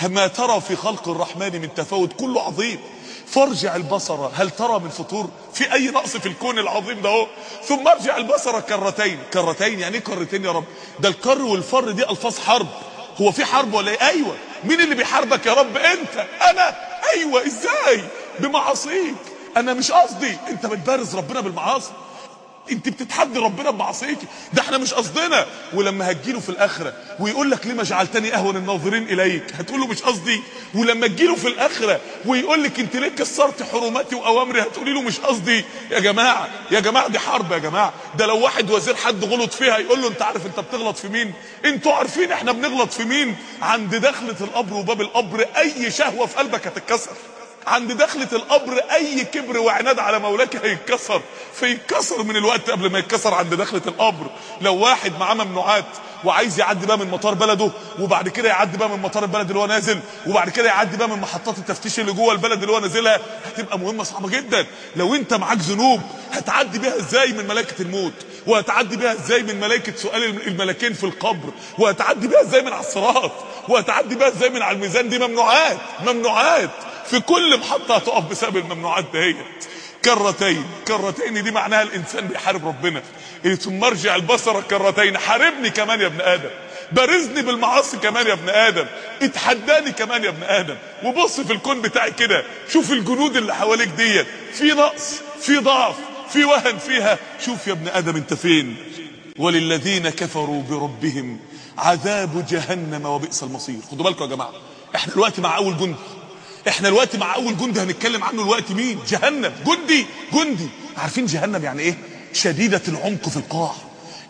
ما ترى في خلق الرحمن من تفاوت كله عظيم. فارجع البصر هل ترى من فطور؟ في أي نقص في الكون العظيم ده ثم ارجع البصر كرتين. كرتين يعني إيه كرتين يا رب؟ ده الكر والفر دي ألفاظ حرب. هو في حرب ولا إيه؟ أيوه. مين اللي بيحاربك يا رب؟ أنت. أنا. أيوه. إزاي؟ بمعاصيك. أنا مش قصدي. أنت بتبارز ربنا بالمعاصي. انت بتتحدي ربنا بمعصيتك ده إحنا مش قصدنا. ولما هتجيله في الآخرة ويقول لك لما جعلتني أهون الناظرين إليك؟ هتقول له مش قصدي. ولما تجيله في الآخرة ويقول لك انت ليه كسرت حرماتي وأوامري هتقولي له مش قصدي. يا جماعة يا جماعة دي حرب يا جماعة. ده لو واحد وزير حد غلط فيها يقول له انت عارف انت بتغلط في مين؟ أنتوا عارفين إحنا بنغلط في مين؟ عند دخلة القبر وباب القبر أي شهوة في قلبك هتتكسر. عند دخلة القبر أي كبر وعناد على مولاك هيتكسر فيتكسر من الوقت قبل ما يتكسر عند دخلة القبر. لو واحد معاه ممنوعات وعايز يعدي بقى من مطار بلده وبعد كده يعدي بقى من مطار البلد اللي هو نازل وبعد كده يعدي بقى من محطات التفتيش اللي جوه البلد اللي هو نازلها هتبقى مهمة صعبة جدا. لو أنت معاك ذنوب هتعدي بيها إزاي من ملائكة الموت؟ وهتعدي بيها إزاي من ملائكة سؤال الملكين في القبر؟ وهتعدي بيها إزاي من على الصراط وهتعدي بيها إزاي من على الميزان؟ دي ممنوعات ممنوعات. في كل محطة هتقف بسبب الممنوعات دهيت كرتين. كرتين دي معناها الإنسان بيحارب ربنا. ثم أرجع البصر كرتين. حاربني كمان يا ابن آدم. بارزني بالمعاصي كمان يا ابن آدم. اتحداني كمان يا ابن آدم. وبص في الكون بتاعي كده. شوف الجنود اللي حواليك ديت. في نقص في ضعف في وهن فيها. شوف يا ابن آدم انت فين. وللذين كفروا بربهم عذاب جهنم وبئس المصير. خدوا بالكم يا جماعة. إحنا دلوقتي مع أول جندي إحنا دلوقتي مع اول جندي هنتكلم عنه دلوقتي مين؟ جهنم. جندي جندي. عارفين جهنم يعني إيه؟ شديدة العمق في القاع.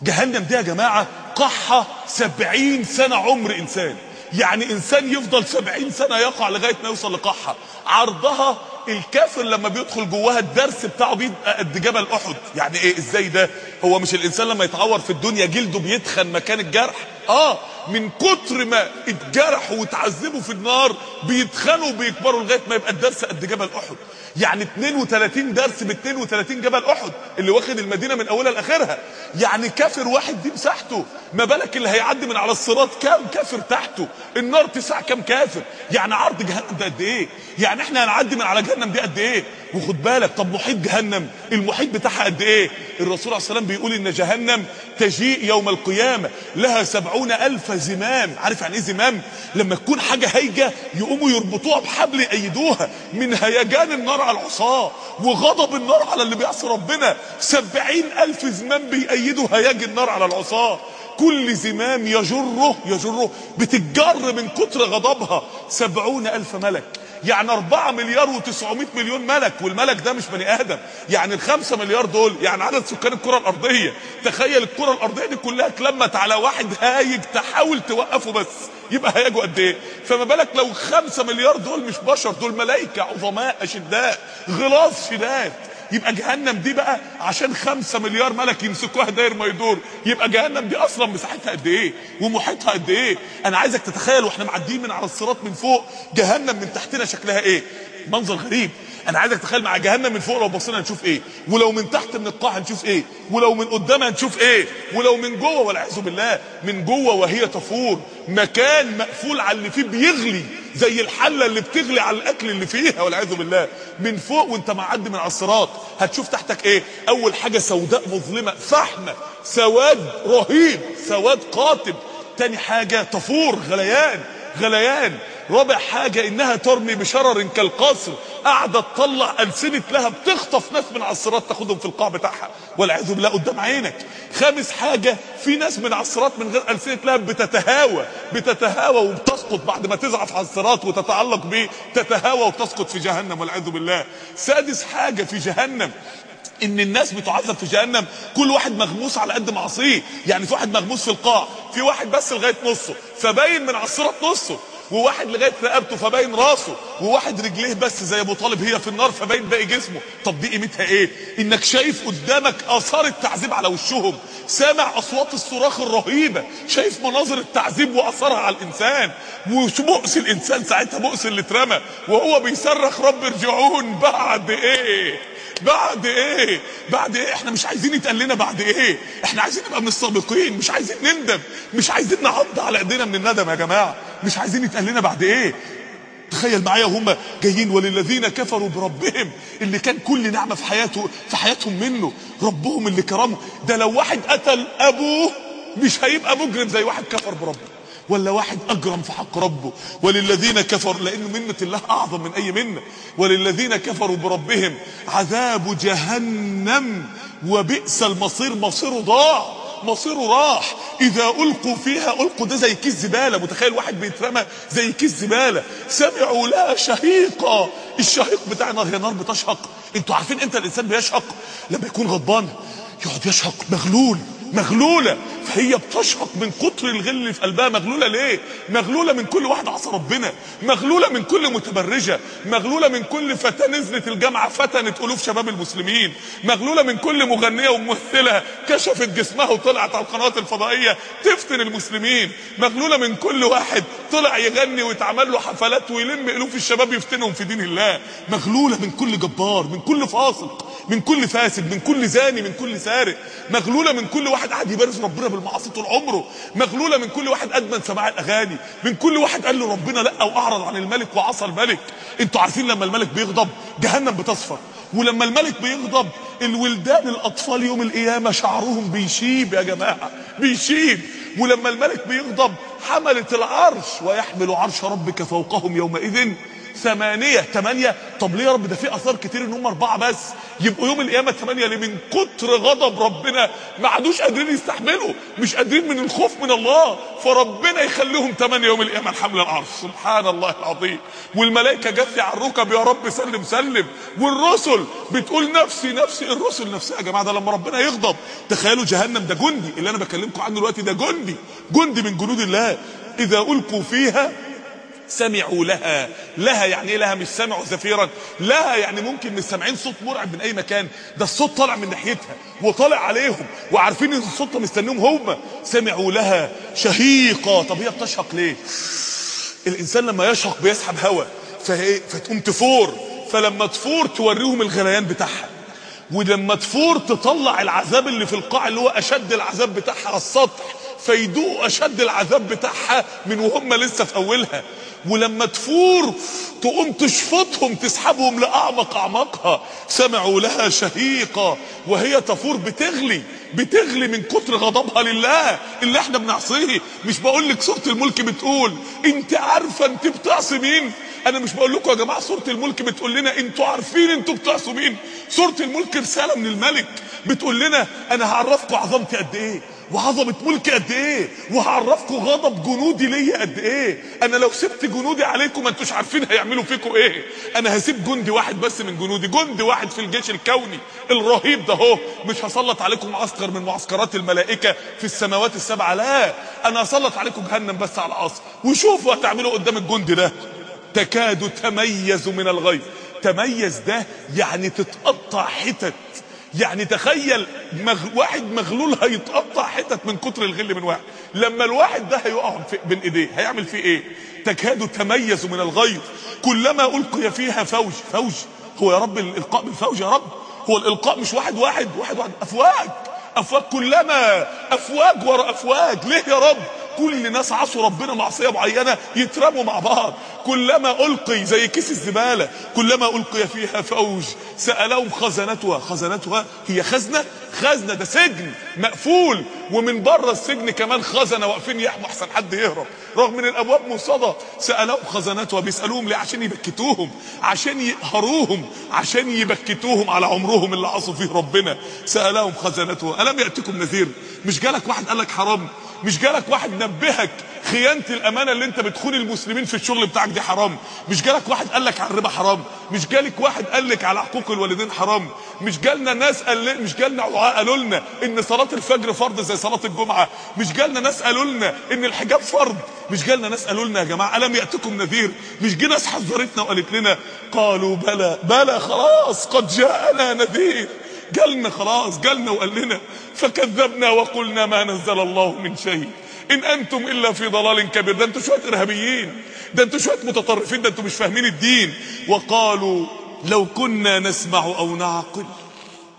جهنم دي يا جماعة قاعها سبعين سنة عمر إنسان. يعني إنسان يفضل سبعين سنة يقع لغاية ما يوصل لقاعها عرضها الكافر لما بيدخل جواها الدرس بتاعه بيبقى قد جبل أحد. يعني إيه؟ إزاي ده؟ هو مش الإنسان لما يتعور في الدنيا جلده بيتخن مكان الجرح؟ آه. من كتر ما اتجرحوا وتعذبوا في النار بيتخنوا وبيكبروا لغاية ما يبقى الدرس قد جبل أحد. يعني 32 درس ب 32 جبل أحد اللي واخد المدينة من أولها لآخرها. يعني كافر واحد دي مساحته. ما بالك اللي هيعدي من على الصراط كام كافر تحته. النار تسع كام كافر. يعني عرض جهنم ده قد إيه؟ يعني إحنا هنعدي من على جهنم دي قد إيه؟ وخد بالك طب محيط جهنم المحيط بتاعها قد إيه؟ الرسول عليه السلام بيقول إن جهنم تجيء يوم القيامة. لها سبعون ألف زمام. عارف يعني إيه زمام؟ لما تكون حاجة هايجة يقوموا يربطوها بحبل يأيدوها. من هيجان النار على العصاة وغضب النار على اللي بيعصي ربنا. سبعين ألف زمام بيأيدوا هياج النار على العصاة. كل زمام يجره يجره بتتجر من كتر غضبها. سبعون ألف ملك. يعني أربعة مليار وتسعمائة مليون ملك والملك ده مش بني آدم. يعني الخمسة مليار دول يعني عدد سكان الكرة الأرضية. تخيل الكرة الأرضية دي كلها اتلمت على واحد هايج تحاول توقفه بس. يبقى هيجوا قد إيه؟ فما بالك لو خمسة مليار دول مش بشر دول ملائكة عظماء أشداء غلاظ شداد. يبقى جهنم دي بقى عشان خمسة مليار ملك يمسكوها داير ما يدور. يبقى جهنم دي أصلا مساحتها قد إيه؟ ومحيطها قد إيه؟ أنا عايزك تتخيل وإحنا معديين من على الصراط من فوق جهنم من تحتنا شكلها إيه؟ منظر غريب. أنا عايزك تتخيل مع جهنم من فوق لو بصينا هنشوف إيه. ولو من تحت من القاع هنشوف إيه. ولو من قدام هنشوف إيه. ولو من جوه والعياذ بالله. من جوه وهي تفور. مكان مقفول على اللي فيه بيغلي. زي الحلة اللي بتغلي على الأكل اللي فيها والعياذ بالله. من فوق وانت معدي من على هتشوف تحتك إيه. أول حاجة سوداء مظلمة. فحمة. سواد رهيب. سواد قاتل تاني حاجة تفور غليان. غليان. رابع حاجة إنها ترمي بشرر كالقصر. قاعدة تطلع ألسنة لها بتخطف ناس من الصراط تاخدهم في القاع بتاعها. والعياذ بالله قدام عينك. خامس حاجة في ناس من الصراط من غير ألسنة لها بتتهاوى. بتتهاوى وبتسقط بعد ما تزعف الصراط وتتعلق بيه. تتهاوى وتسقط في جهنم والعياذ بالله. سادس حاجة في جهنم. إن الناس بتعذب في جهنم. كل واحد مغموس على قد معصيه يعني في واحد مغموس في القاع. في واحد بس لغاية نصه. فباين من الصراط نصه. وواحد لغاية رقبته فباين راسه. وواحد رجليه بس زي أبو طالب هي في النار فباين باقي جسمه. طب دي قيمتها إيه؟ إنك شايف قدامك آثار التعذيب على وشهم. سامع أصوات الصراخ الرهيبة. شايف مناظر التعذيب وأثرها على الإنسان. وبؤس الإنسان ساعتها؟ بؤس اللي اترمى. وهو بيصرخ رب ارجعون بعد إيه؟ بعد إيه؟ بعد إيه؟ إحنا مش عايزين يتقال لنا بعد إيه؟ إحنا عايزين نبقى من السابقين مش عايزين نندم مش عايزين نعض على ايدينا من الندم يا جماعة. مش عايزين يتقال لنا بعد إيه؟ تخيل معايا هم جايين وللذين كفروا بربهم اللي كان كل نعمة في حياته في حياتهم منه ربهم اللي كرمه. ده لو واحد قتل أبوه مش هيبقى مجرم زي واحد كفر بربه. ولا واحد أجرم في حق ربه. وللذين كفروا لأن منة الله أعظم من أي منة. وللذين كفروا بربهم عذاب جهنم وبئس المصير. مصيره ضاع مصيره راح. إذا ألقوا فيها ألقوا ده زي كيس زبالة. متخيل واحد بيترمى زي كيس زبالة. سمعوا لها شهيقا. الشهيق بتاع النار هي نار بتشهق. أنتوا عارفين إمتى الإنسان بيشهق؟ لما يكون غضبان يقعد يشهق مغلول. مغلوله فهي بتشهق من كتر الغل في قلبها مغلوله ليه مغلوله من كل واحد عصى ربنا مغلوله من كل متبرجه مغلوله من كل فتاه نزلت الجامعة فتنت الوف شباب المسلمين مغلوله من كل مغنيه وممثله كشفت جسمها وطلعت على القنوات الفضائيه تفتن المسلمين مغلوله من كل واحد طلع يغني ويتعمل له حفلات ويلم الوف الشباب يفتنهم في دين الله مغلوله من كل جبار من كل فاسق من كل فاسد من كل زاني من كل سارق مغلوله من كل واحد قاعد يبارز ربنا بالمعاصي طول عمره مغلولة من كل واحد أدمن سماع الأغاني من كل واحد قال له ربنا لأ وأعرض عن الملك وعصى الملك. أنتوا عارفين لما الملك بيغضب جهنم بتصفر ولما الملك بيغضب الولدان الأطفال يوم القيامة شعرهم بيشيب يا جماعة بيشيب. ولما الملك بيغضب حملت العرش ويحمل عرش ربك فوقهم يومئذ. ثمانية ثمانية طب ليه يا رب؟ ده في آثار كتير إن هم أربعة بس. يبقوا يوم القيامة ثمانية ليه؟ من كتر غضب ربنا. ما عادوش قادرين يستحملوا. مش قادرين من الخوف من الله. فربنا يخليهم ثمانية يوم القيامة الحمل العرش. سبحان الله العظيم. والملائكة جت على الركب يا رب سلم سلم. والرسل بتقول نفسي نفسي. الرسل نفسها يا جماعة ده لما ربنا يغضب. تخيلوا جهنم ده جندي. اللي أنا بكلمكم عنه دلوقتي ده جندي. جندي من جنود الله. إذا ألقوا فيها سمعوا لها. لها يعني إيه لها؟ مش سمعوا زفيرا. لها يعني ممكن مش سامعين صوت مرعب من أي مكان. ده الصوت طالع من ناحيتها وطالع عليهم. وعارفين إن الصوت مستنيهم هم. سمعوا لها. شهيقا طب هي بتشهق ليه؟ الإنسان لما يشهق بيسحب هواء فهي فتقوم تفور. فلما تفور توريهم الغليان بتاعها. ولما تفور تطلع العذاب اللي في القاع اللي هو أشد العذاب بتاعها على السطح. فيدوقوا أشد العذاب بتاعها من وهم لسه في أولها. ولما تفور تقوم تشفطهم تسحبهم لأعمق اعماقها سمعوا لها شهيقا وهي تفور بتغلي بتغلي من كتر غضبها لله اللي إحنا بنعصيه. مش بقول لك سوره الملك بتقول انت عارفة انت بتعصي مين؟ أنا مش بقول لكم يا جماعة سوره الملك بتقول لنا أنتوا عارفين أنتوا بتعصوا مين؟ سوره الملك رسالة من الملك بتقول لنا أنا هعرفكم عظمتي قد إيه؟ وعظمة ملكي قد إيه؟ وهعرفكم غضب جنودي ليا قد إيه؟ أنا لو سبت جنودي عليكم ما أنتوش عارفين هيعملوا فيكم إيه؟ أنا هسيب جندي واحد بس من جنودي جندي واحد في الجيش الكوني الرهيب ده أهو. مش هسلط عليكم معسكر من معسكرات الملائكة في السماوات السبعة لا. أنا هسلط عليكم جهنم بس على العصر. وشوفوا هتعملوا قدام الجندي ده. تكاد تميز من الغيظ. تميز ده يعني تتقطع حتت. يعني تخيل. واحد مغلول هيتقطع حتت من كتر الغل من واحد. لما الواحد ده هيقع في... بين ايديه هيعمل فيه إيه؟ تكاد تميز من الغيظ. كلما ألقي فيها فوج فوج. هو يا رب الإلقاء بالفوج يا رب. هو الإلقاء مش واحد واحد واحد واحد. أفواج أفواج كلما أفواج ورا أفواج. ليه يا رب؟ كل ناس عصوا ربنا معصية معينة يترموا مع بعض. كلما ألقي زي كيس الزبالة كلما ألقي فيها فوج سألهم خزنتها. خزنتها هي خزنة؟ خزنة ده سجن مقفول. ومن بره السجن كمان خزنة واقفين يحموا أحسن حد يهرب. رغم إن الأبواب موصده سألهم خزنتها. بيسألوهم ليه؟ عشان يبكتوهم. عشان يقهروهم. عشان يبكتوهم على عمرهم اللي عصوا فيه ربنا. سألهم خزنتها. ألم يأتكم نذير؟ مش جالك واحد قال لك حرام؟ مش جالك واحد نبهك خيانة الأمانة اللي أنت بتخون المسلمين في الشغل بتاعك دي حرام. مش جالك واحد قال لك على الربا حرام. مش جالك واحد قال لك على حقوق الوالدين حرام. مش جالنا ناس قال مش جالنا دعاء قالوا لنا إن صلاة الفجر فرض زي صلاة الجمعة. مش جالنا ناس قالوا لنا إن الحجاب فرض. مش جالنا ناس قالوا لنا يا جماعة ألم يأتكم نذير؟ مش جه ناس حذرتنا وقالت لنا قالوا بلى بلى خلاص قد جاءنا نذير. جالنا خلاص جالنا وقال لنا فكذبنا وقلنا ما نزل الله من شيء. إن أنتم إلا في ضلال كبير. ده أنتوا شوية إرهابيين. ده أنتوا شوية متطرفين. ده أنتوا مش فاهمين الدين. وقالوا لو كنا نسمع أو نعقل.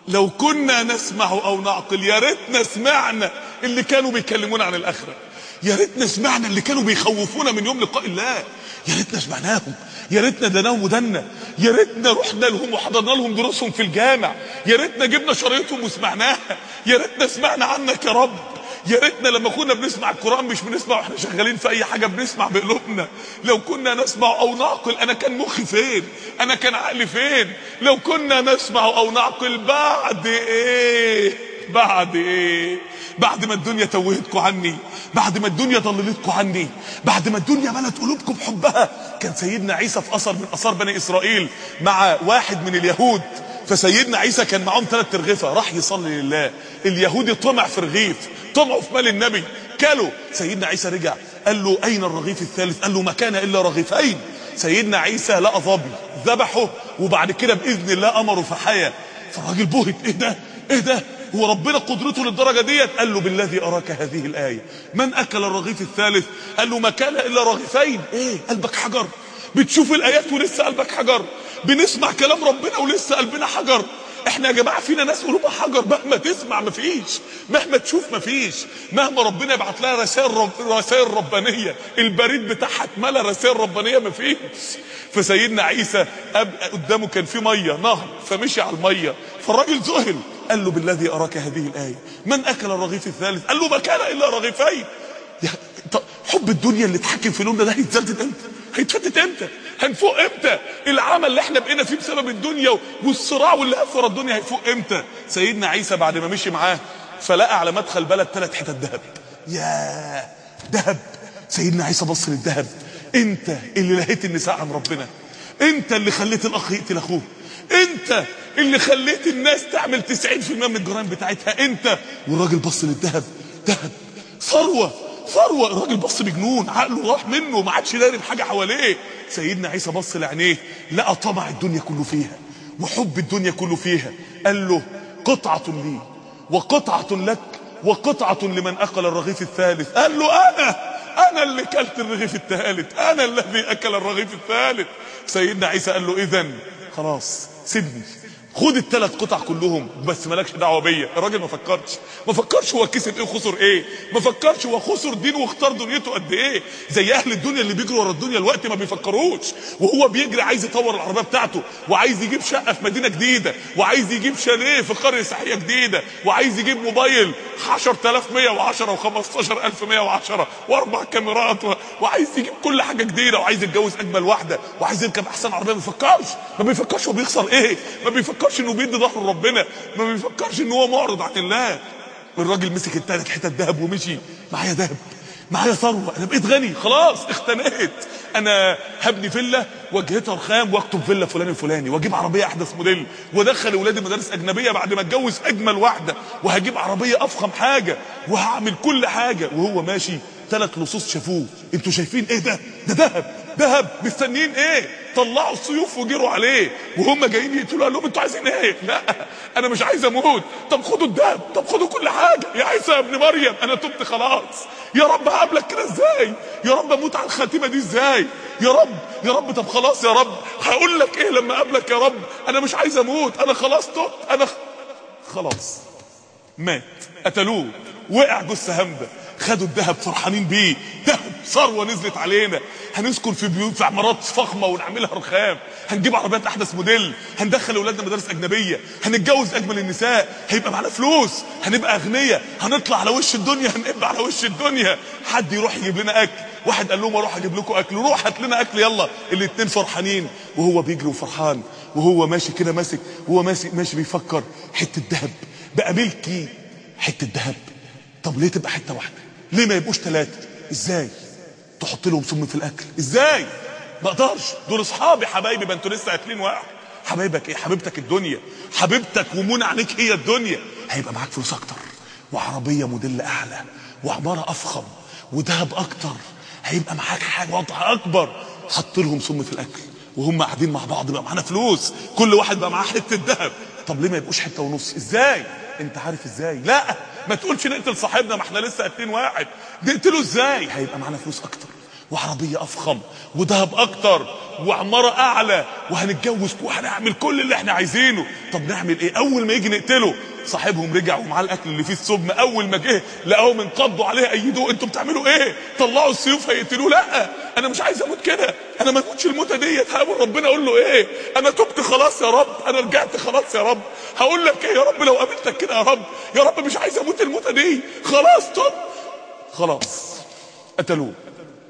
لو كنا نسمع أو نعقل. يا ريتنا سمعنا اللي كانوا بيكلمونا عن الآخرة. يا ريتنا سمعنا اللي كانوا بيخوفونا من يوم لقاء الله. يا ريتنا سمعناهم يا ريتنا دناهم ودنا يا ريتنا رحنا لهم وحضرنا لهم دروسهم في الجامع يا ريتنا جبنا شرايطهم وسمعناها يا ريتنا سمعنا عنك يا رب يا ريتنا لما كنا بنسمع القرآن مش بنسمع وإحنا شغالين في أي حاجة بنسمع بقلوبنا لو كنا نسمع أو نعقل أنا كان مخي فين؟ أنا كان عقلي فين؟ لو كنا نسمع أو نعقل بعد إيه؟ بعد إيه؟ بعد ما الدنيا توهتكم عني بعد ما الدنيا ضللتكم عني بعد ما الدنيا ملت قلوبكم بحبها كان سيدنا عيسى في أثر من أثار بني إسرائيل مع واحد من اليهود. فسيدنا عيسى كان معاهم ثلاث ترغيفة راح يصلي لله. اليهودي طمع في رغيف طمعوا في مال النبي. كلوا سيدنا عيسى رجع قال له أين الرغيف الثالث؟ قال له ما كان إلا رغيفين. سيدنا عيسى لقى ظبي ذبحه وبعد كده بإذن الله أمره فحيا فالراجل بهت إيه ده؟ إيه ده؟ هو ربنا قدرته للدرجة ديت. قال له بالذي أراك هذه الآية. من أكل الرغيف الثالث؟ قال له ما كان إلا رغيفين. إيه؟ قلبك حجر. بتشوف الآيات ولسه قلبك حجر. بنسمع كلام ربنا ولسه قلبنا حجر. إحنا يا جماعة فينا ناس قلوبها حجر. مهما تسمع مفيش مهما تشوف مفيش مهما ربنا يبعت لها رسائل رب رسائل ربانية. البريد بتاعها اتملى رسائل ربانية مفيش فسيدنا عيسى قدامه كان في مية نهر فمشي على المية. فالراجل ذهل. قال له بالذي أراك هذه الآية. من أكل الرغيف الثالث؟ قال له ما كان إلا رغيفين. حب الدنيا اللي اتحكم في لوننا ده هيتزلزل إمتى؟ هيتفتت إمتى؟ هنفوق إمتى؟ العمل اللي إحنا بقينا فيه بسبب الدنيا والصراع واللي ورا الدنيا هيفوق إمتى؟ سيدنا عيسى بعد ما مشي معاه فلقى على مدخل بلد ثلاث حتت ذهب. يا ذهب. سيدنا عيسى بص للذهب. أنت اللي لهيت النساء عن ربنا. أنت اللي خليت الأخ يقتل أخوه. انت اللي خليت الناس تعمل 90% من الجرائم بتاعتها انت. والراجل بص للذهب ذهب. ثروة ثروة. الراجل بص بجنون عقله راح منه ما عادش داري بحاجه حواليه. سيدنا عيسى بص لعينيه لقى طمع الدنيا كله فيها وحب الدنيا كله فيها. قال له قطعة لي وقطعة لك وقطعة لمن أكل الرغيف الثالث. قال له أنا أنا اللي كلت الرغيف الثالث أنا الذي أكل الرغيف الثالث. سيدنا عيسى قال له اذا خلاص. Sydney. خد الثلاث قطع كلهم بس مالكش دعوة بيا. الراجل ما فكرش. ما فكرش هو كسب إيه وخسر إيه. ما فكرش هو خسر دين واختار دنيته قد إيه. زي أهل الدنيا اللي بيجروا ورا الدنيا الوقت ما بيفكروش. وهو بيجري عايز يطور العربية بتاعته وعايز يجيب شقة في مدينة جديدة وعايز يجيب شاليه في قرية سياحية جديدة وعايز يجيب موبايل 10110 و15110 وأربع كاميرات و... وعايز يجيب كل حاجة جديدة وعايز يتجوز أجمل واحدة وعايز يركب أحسن عربية. ما بيفكرش. ما بيفكرش هو بيخسر إيه. ما بيفكرش إنه بيدي ظهره لربنا ما بيفكرش إن هو معرض عن الله. الراجل مسك التلات حتت ذهب ومشي. معايا ذهب معايا ثروة أنا بقيت غني. خلاص اختنيت أنا هبني فيلا واجهتها رخام وأكتب فيلا فلان الفلاني وأجيب عربية أحدث موديل وأدخل اولادي مدارس أجنبية بعد ما أتجوز أجمل واحدة وهجيب عربية أفخم حاجة وهعمل كل حاجة. وهو ماشي ثلاث لصوص شافوه. أنتوا شايفين إيه ده؟ ده ذهب ذهب مستنيين إيه؟ طلعوا السيوف وجروا عليه وهم جايين يقتلوا قال لهم أنتوا عايزين إيه؟ لا أنا مش عايز أموت. طب خدوا الذهب طب خدوا كل حاجة. يا عيسى يا ابن مريم أنا تبت خلاص. يا رب هقابلك كده إزاي؟ يا رب أموت على الخاتمة دي إزاي؟ يا رب يا رب طب خلاص يا رب. هقول لك إيه لما أقابلك يا رب؟ أنا مش عايز أموت. أنا خلاص تبت أنا. خلاص. مات. قتلوه. وقع جثة همده خدوا الذهب فرحانين بيه. ذهب ثروه نزلت علينا. هنسكن في بيوت في عمارات فخمة ونعملها رخام. هنجيب عربيات أحدث موديل. هندخل أولادنا مدارس أجنبية. هنتجوز أجمل النساء. هيبقى معانا فلوس. هنبقى أغنياء. هنطلع على وش الدنيا. هنقب على وش الدنيا. حد يروح يجيب لنا أكل؟ واحد قال لهم أروح أجيب لكم أكل. روح هات لنا أكل. يلا. الاتنين فرحانين. وهو بيجري وفرحان. وهو ماشي كده ماسك. وهو ماشي ماشي بيفكر. حتة ذهب. بقى ملكي. حتة ذهب. طب ليه تبقى حتة واحدة؟ ليه ما يبقوش ثلاثة إزاي؟ تحط لهم سم في الأكل. إزاي؟ ما أقدرش. دول أصحابي حبايبي ما أنتوا لسه قاتلين واحد. حبايبك إيه؟ حبيبتك الدنيا. حبيبتك ومنى عليك هي الدنيا. هيبقى معاك فلوس أكتر. وعربية موديل أعلى. وعمارة أفخم. وذهب أكتر. هيبقى معاك حاجة وضع أكبر. حط لهم سم في الأكل. وهم قاعدين مع بعض بقى معانا فلوس. كل واحد بقى معاه حتة ذهب. طب ليه ما يبقوش حتة ونص؟ إزاي؟ أنت عارف إزاي؟ لا. ما تقولش نقتل صاحبنا ما إحنا لسه قاتلين واحد. نقتله إزاي؟ هيبقى معانا فلوس أكتر وعربية أفخم وذهب أكتر وعمارة أعلى وهنتجوز وهنعمل كل اللي إحنا عايزينه. طب نعمل إيه؟ أول ما يجي نقتله صاحبهم رجع ومعاه الأكل اللي فيه السم أول ما جه لقاهم انقضوا عليه أيدوه أنتوا بتعملوا إيه؟ طلعوا السيوف هيقتلوه. لأ أنا مش عايز أموت كده. أنا ما أموتش الموتة ديت. هقابل ربنا أقول له إيه؟ أنا تبت خلاص يا رب. أنا رجعت خلاص يا رب. هقول لك إيه يا رب؟ لو قابلتك كده يا رب. يا رب مش عايز أموت الموتة دي. خلاص تب خلاص قتلوه.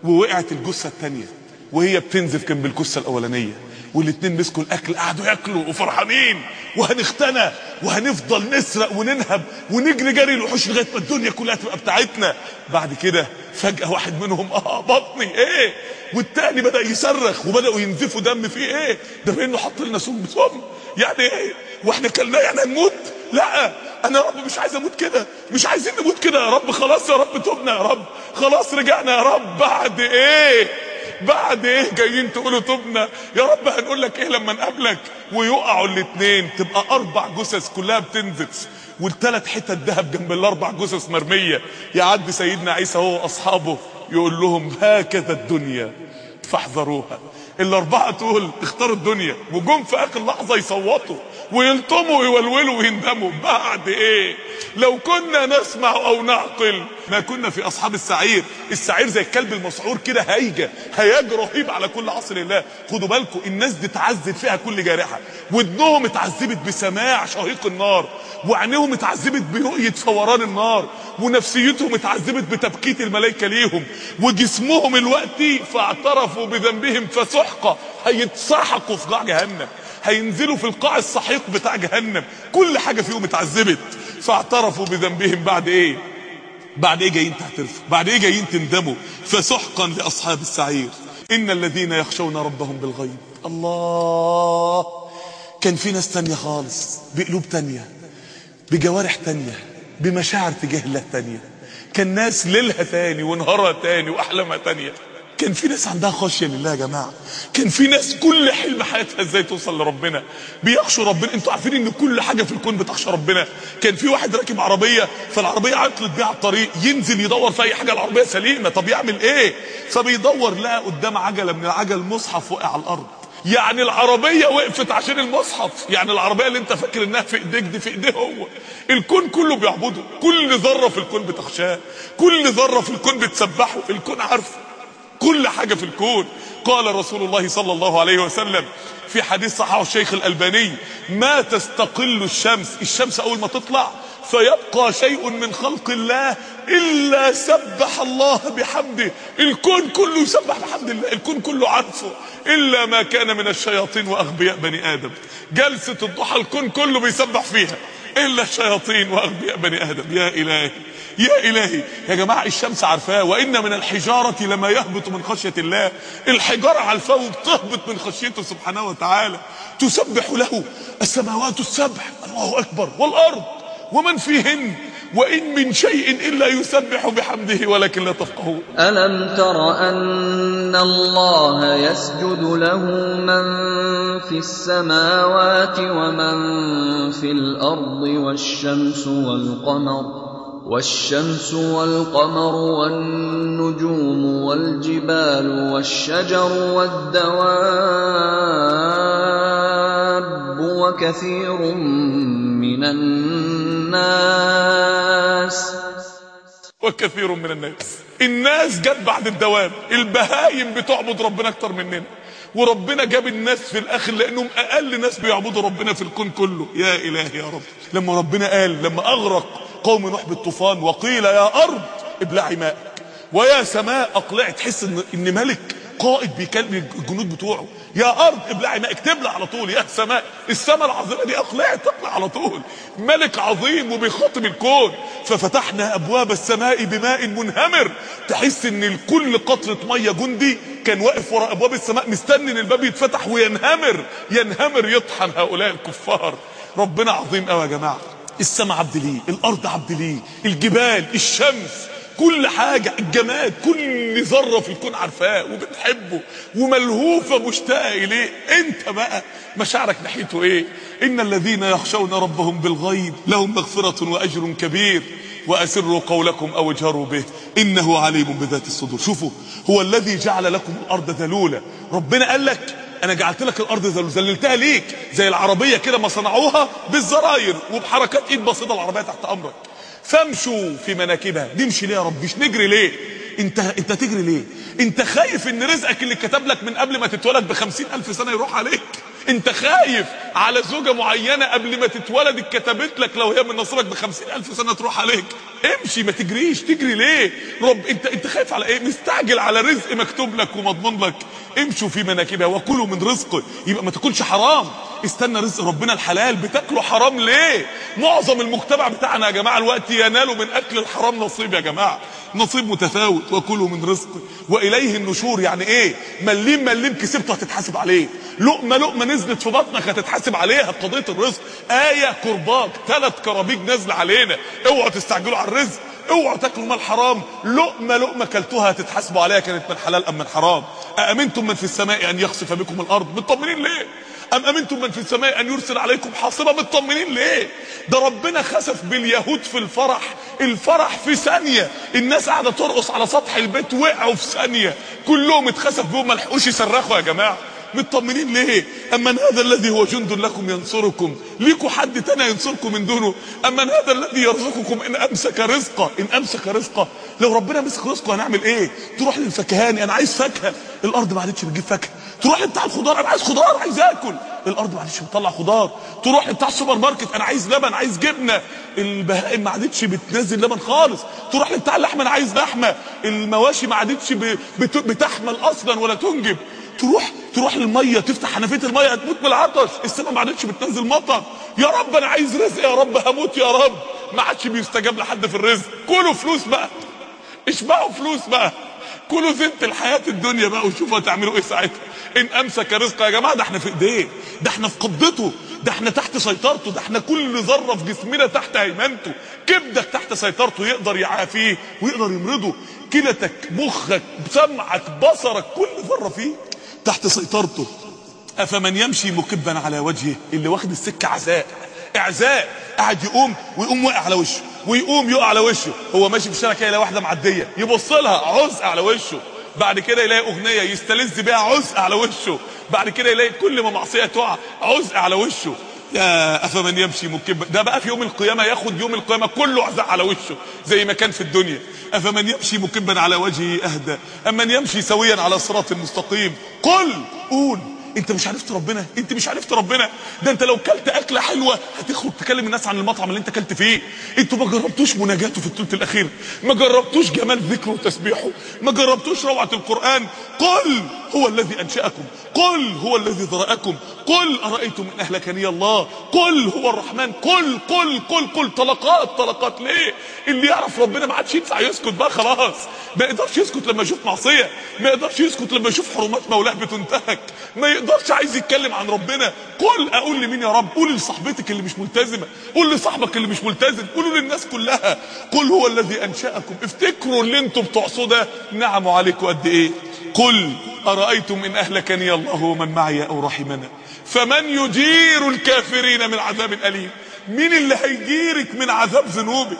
ووقعت الجثة الثانية وهي بتنزف جنب الجثة الأولانية. والاتنين مسكوا الأكل قعدوا ياكلوا وفرحانين. وهنختنى وهنفضل نسرق وننهب ونجري جري الوحوش لغاية ما الدنيا كلها تبقى بتاعتنا. بعد كده فجأة واحد منهم آه بطني إيه؟ والتاني بدأ يصرخ وبدأوا ينزفوا دم فيه إيه؟ ده بانه حط لنا سم سم يعني إيه؟ وإحنا كلناه يعني هنموت؟ لا أنا يا رب مش عايز أموت كده مش عايزين نموت كده. يا رب خلاص يا رب تبنا يا رب. خلاص رجعنا يا رب. بعد إيه؟ بعد إيه جايين تقولوا تبنا؟ يا رب هنقول لك إيه لما نقابلك؟ ويقعوا الاثنين تبقى أربع جثث كلها بتنزف. والثلاث حتت ذهب جنب الأربع جثث مرمية. يعدي سيدنا عيسى هو واصحابه يقول لهم هكذا الدنيا. فاحذروها. الأربعة دول اختاروا الدنيا. وجم في آخر لحظة يصوتوا. ويلطموا ويولولوا ويندموا. بعد إيه؟ لو كنا نسمع أو نعقل ما كنا في أصحاب السعير. السعير زي الكلب المسعور كده هايجه هياج رهيب على كل عصر الله. خدوا بالكم الناس دي اتعذب فيها كل جارحة. ودنهم اتعذبت بسماع شهيق النار. وعينيهم اتعذبت برؤية فوران النار. ونفسيتهم اتعذبت بتبكيت الملائكة ليهم. وجسمهم الوقتي فاعترفوا بذنبهم فسحقة. هيتسحقوا في جهنم. هينزلوا في القاع السحيق بتاع جهنم. كل حاجة فيهم اتعذبت. فاعترفوا بذنبهم بعد إيه؟ بعد إيه جايين تعترفوا بعد إيه جايين تندموا؟ فسحقا لأصحاب السعير. إن الذين يخشون ربهم بالغيب. الله! كان في ناس تانية خالص. بقلوب تانية. بجوارح تانية. بمشاعر تجاه الله تانية. كان ناس ليلها تاني ونهارها تاني وأحلامها تانية. كان في ناس عندها خشية لله يا جماعة. كان في ناس كل حلم حياتها إزاي توصل لربنا. بيخشوا ربنا. أنتوا عارفين ان كل حاجة في الكون بتخشى ربنا. كان في واحد راكب عربية فالعربية عطلت بيها على الطريق. ينزل يدور في أي حاجة. العربية سليمة. طب يعمل إيه؟ فبيدور لقى قدام عجلة من العجل مصحف وقع على الأرض. يعني العربية وقفت عشان المصحف. يعني العربية اللي انت فاكر إنها في إيديك دي في إيديه هو. الكون كله بيعبده. كل ذرة في الكون بتخشاه. كل ذرة في الكون بتسبحه. الكون عارفه. كل حاجة في الكون. قال رسول الله صلى الله عليه وسلم في حديث صححه الشيخ الألباني ما تستقل الشمس. الشمس أول ما تطلع فيبقى شيء من خلق الله إلا سبح الله بحمده. الكون كله يسبح بحمد الله. الكون كله عارفه إلا ما كان من الشياطين وأغبياء بني آدم. جلسة الضحى الكون كله بيسبح فيها. إلا الشياطين وأغبياء بني آدم. يا إلهي. يا إلهي يا جماعة الشمس عارفاه وإن من الحجارة لما يهبط من خشية الله. الحجارة عارفاه وبتهبط من خشيته سبحانه وتعالى. تسبح له السماوات السبع الله أكبر. والأرض. ومن فيهن؟ وإن من شيء إلا يسبح بحمده ولكن لا تفقهون. ألم تر أن الله يسجد له من في السماوات ومن في الأرض والشمس والقمر؟ والشمس والقمر والنجوم والجبال والشجر والدواب وكثير من الناس. وكثير من الناس. الناس جت بعد الدواب. البهايم بتعبد ربنا أكتر مننا. وربنا جاب الناس في الآخر لأنهم أقل ناس بيعبدوا ربنا في الكون كله. يا إلهي يا رب. لما ربنا قال لما أغرق قوم نوح بالطوفان وقيل يا أرض ابلعي ماءك. ويا سماء اقلعي تحس ان إن ملك قائد بيكلم الجنود بتوعه. يا أرض ابلعي ماءك. تبلع على طول. يا سماء السماء العظيمة دي اقلعي تطلع على طول. ملك عظيم وبيخاطب الكون. ففتحنا أبواب السماء بماء منهمر. تحس إن كل قطرة مية جندي كان واقف ورا أبواب السماء مستني إن الباب يتفتح وينهمر. ينهمر يطحن هؤلاء الكفار. ربنا عظيم قوي يا جماعة. السماء عبد ليه الأرض عبد ليه الجبال الشمس كل حاجة الجماد كل ذرة في الكون عارفاه وبتحبه وملهوفة مشتاقة إليه. أنت بقى مشاعرك ناحيته إيه؟ إن الذين يخشون ربهم بالغيب لهم مغفرة وأجر كبير. وأسروا قولكم أو اجهروا به إنه عليم بذات الصدور. شوفوا هو الذي جعل لكم الأرض ذلولة ربنا قال لك أنا جعلت لك الأرض ذللتها ليك زي العربية كده ما صنعوها بالزراير وبحركات إيد بسيطة العربية تحت أمرك. فامشوا في مناكبها. نمشي ليه يا رب؟ مش نجري ليه؟ أنت أنت تجري ليه؟ أنت خايف إن رزقك اللي كتب لك من قبل ما تتولد بخمسين ألف سنة يروح عليك؟ انت خايف على زوجة معينة قبل ما تتولد اتكتبت لك لو هي من نصيبك بخمسين ألف سنة تروح عليك. امشي ما تجريش. تجري ليه؟ رب انت انت خايف على إيه؟ مستعجل على رزق مكتوب لك ومضمون لك. امشوا في مناكبها وكلوا من رزقه. يبقى ما تاكلش حرام. استنى رزق ربنا الحلال. بتاكلوا حرام ليه؟ معظم المجتمع بتاعنا يا جماعة الوقت ينالوا من أكل الحرام نصيب يا جماعة. نصيب متفاوت وكلوا من رزقه وإليه النشور يعني إيه؟ مليم مليم كسبته هتتحاسب عليه. لقمة لقمة نزلت في بطنك هتتحاسب عليها قضية الرزق. آية كرباج ثلاث كرابيج نازلة علينا. اوعوا تستعجلوا على الرزق. اوعوا تاكلوا مال حرام. لقمة لقمة كلتوها هتتحاسبوا عليها. كانت من حلال أم من حرام؟ أأمنتم من في السماء أن يخسف بكم الأرض؟ مطمنين ليه؟ أم أمنتم من في السماء أن يرسل عليكم حاصبة مطمنين ليه؟ ده ربنا خسف باليهود في الفرح. الفرح في ثانية. الناس قاعدة ترقص على سطح البيت وقعوا في ثانية. كلهم اتخسف بهم ملحقوش يصرخوا يا جماعة. مطمنين ليه؟ أما هذا الذي هو جند لكم ينصركم. ليكوا حد تاني ينصركم من دونه. أما هذا الذي يرزقكم إن أمسك رزقه إن أمسك رزقه. لو ربنا مسك رزقه هنعمل إيه؟ تروح للفكهاني أنا عايز فاكهة. الأرض ما عادتش بتجيب فاكهة. تروح لبتاع الخضار أنا عايز خضار عايز آكل. الأرض ما عادتش بتطلع خضار. تروح لبتاع السوبر ماركت أنا عايز لبن عايز جبنة. البهائم ما عادتش بتنزل لبن خالص. تروح لبتاع اللحمة أنا عايز لحمة. المواشي ما عادتش بتحمل أصلا ولا تنجب. تروح تروح للميه تفتح حنفية المية هتموت من العطش. السماء ما عادتش بتنزل مطر. يا رب أنا عايز رزق يا رب هموت يا رب. ما عادش بيستجاب لحد في الرزق. كلوا فلوس بقى. اشبعوا فلوس بقى. كلوا زينة الحياة الدنيا بقى وشوفوا هتعملوا إيه ساعتها. إن أمسك رزقه يا جماعة ده إحنا في إيديه. ده إحنا في قبضته. ده إحنا تحت سيطرته. ده إحنا كل ذرة في جسمنا تحت هيمنته. كبدك تحت سيطرته يقدر يعافيه ويقدر يمرضه. كلتك مخك سمعك بصرك كل ذرة فيه تحت سيطرته. أفمن يمشي مكبا على وجهه؟ اللي واخد السكة عزاء. إعزاء. قاعد يقوم ويقوم واقع على وشه. ويقوم يقع على وشه. هو ماشي في الشارع كده يلاقي واحدة معدية. يبص لها عزق على وشه. بعد كده يلاقي أغنية يستلذ بيها عزق على وشه. بعد كده يلاقي كل ما معصية تقع عزق على وشه. يا افمن يمشي مكبا ده بقى في يوم القيامة ياخد يوم القيامة كله عزاء على وشه زي ما كان في الدنيا. أفمن يمشي مكبا على وجهه أهدى أمن يمشي سويا على صراط مستقيم. قل قول. انت مش عرفت ربنا انت مش عرفت ربنا. ده انت لو كلت أكلة حلوة هتخرج تكلم الناس عن المطعم اللي انت كلت فيه. أنتوا ما جربتوش مناجاته في الثلث الأخير. ما جربتوش جمال ذكره وتسبيحه. ما جربتوش روعة القرآن. قل هو الذي أنشأكم. قل هو الذي ذرأكم. قل أرأيتم إن أهلكني الله. قل هو الرحمن. قل قل قل قل. طلقات طلقات ليه؟ اللي يعرف ربنا ما عادش ينفع يسكت بقى خلاص. ما يقدرش يسكت لما يشوف معصية. ما يقدرش يسكت لما يشوف حرمات مولاه بتنتهك. ما يقدرش عايز يتكلم عن ربنا. قل أقول لمين يا رب؟ قول لصاحبتك اللي مش ملتزمة. قول لصاحبك اللي مش ملتزم. قولوا للناس كلها. قل هو الذي أنشأكم. افتكروا اللي أنتم بتعصوا ده. نعموا عليكم قد إيه؟ قل أرأيتم إن أهلكني الله ومن معي أو رحمنا؟ فمن يجير الكافرين من عذاب أليم؟ مين اللي هيجيرك من عذاب ذنوبك؟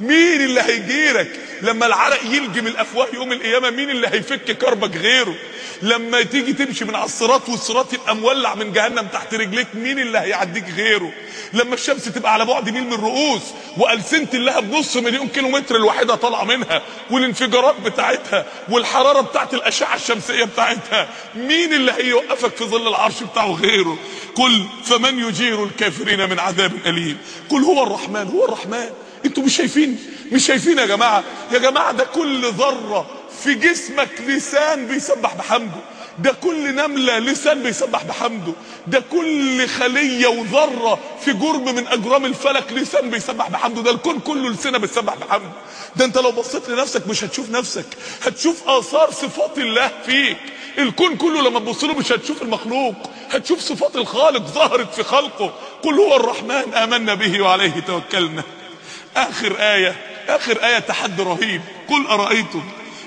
مين اللي هيجيرك لما العرق يلجم الأفواه يوم القيامة؟ مين اللي هيفك كربك غيره؟ لما تيجي تمشي من على الصراط والصراط يبقى مولع من جهنم تحت رجليك مين اللي هيعديك غيره؟ لما الشمس تبقى على بعد ميل من الرؤوس والسنة لها بنص مليون كيلو متر الواحدة طالعة منها والانفجارات بتاعتها والحرارة بتاعت الأشعة الشمسية بتاعتها مين اللي هيوقفك في ظل العرش بتاعه غيره؟ قل فمن يجير الكافرين من عذاب أليم؟ قل هو الرحمن هو الرحمن. أنتوا مش شايفين مش شايفين يا جماعة؟ يا جماعة ده كل ذرة في جسمك لسان بيسبح بحمده. ده كل نملة لسان بيسبح بحمده. ده كل خلية وذرة في جرم من أجرام الفلك لسان بيسبح بحمده. ده الكون كله لسانه بيسبح بحمده. ده انت لو بصيت لنفسك مش هتشوف نفسك. هتشوف آثار صفات الله فيك. الكون كله لما تبص له مش هتشوف المخلوق. هتشوف صفات الخالق ظهرت في خلقه. قل هو الرحمن آمنا به وعليه توكلنا. آخر آية آخر آية تحدي رهيب. قل أرأيتم؟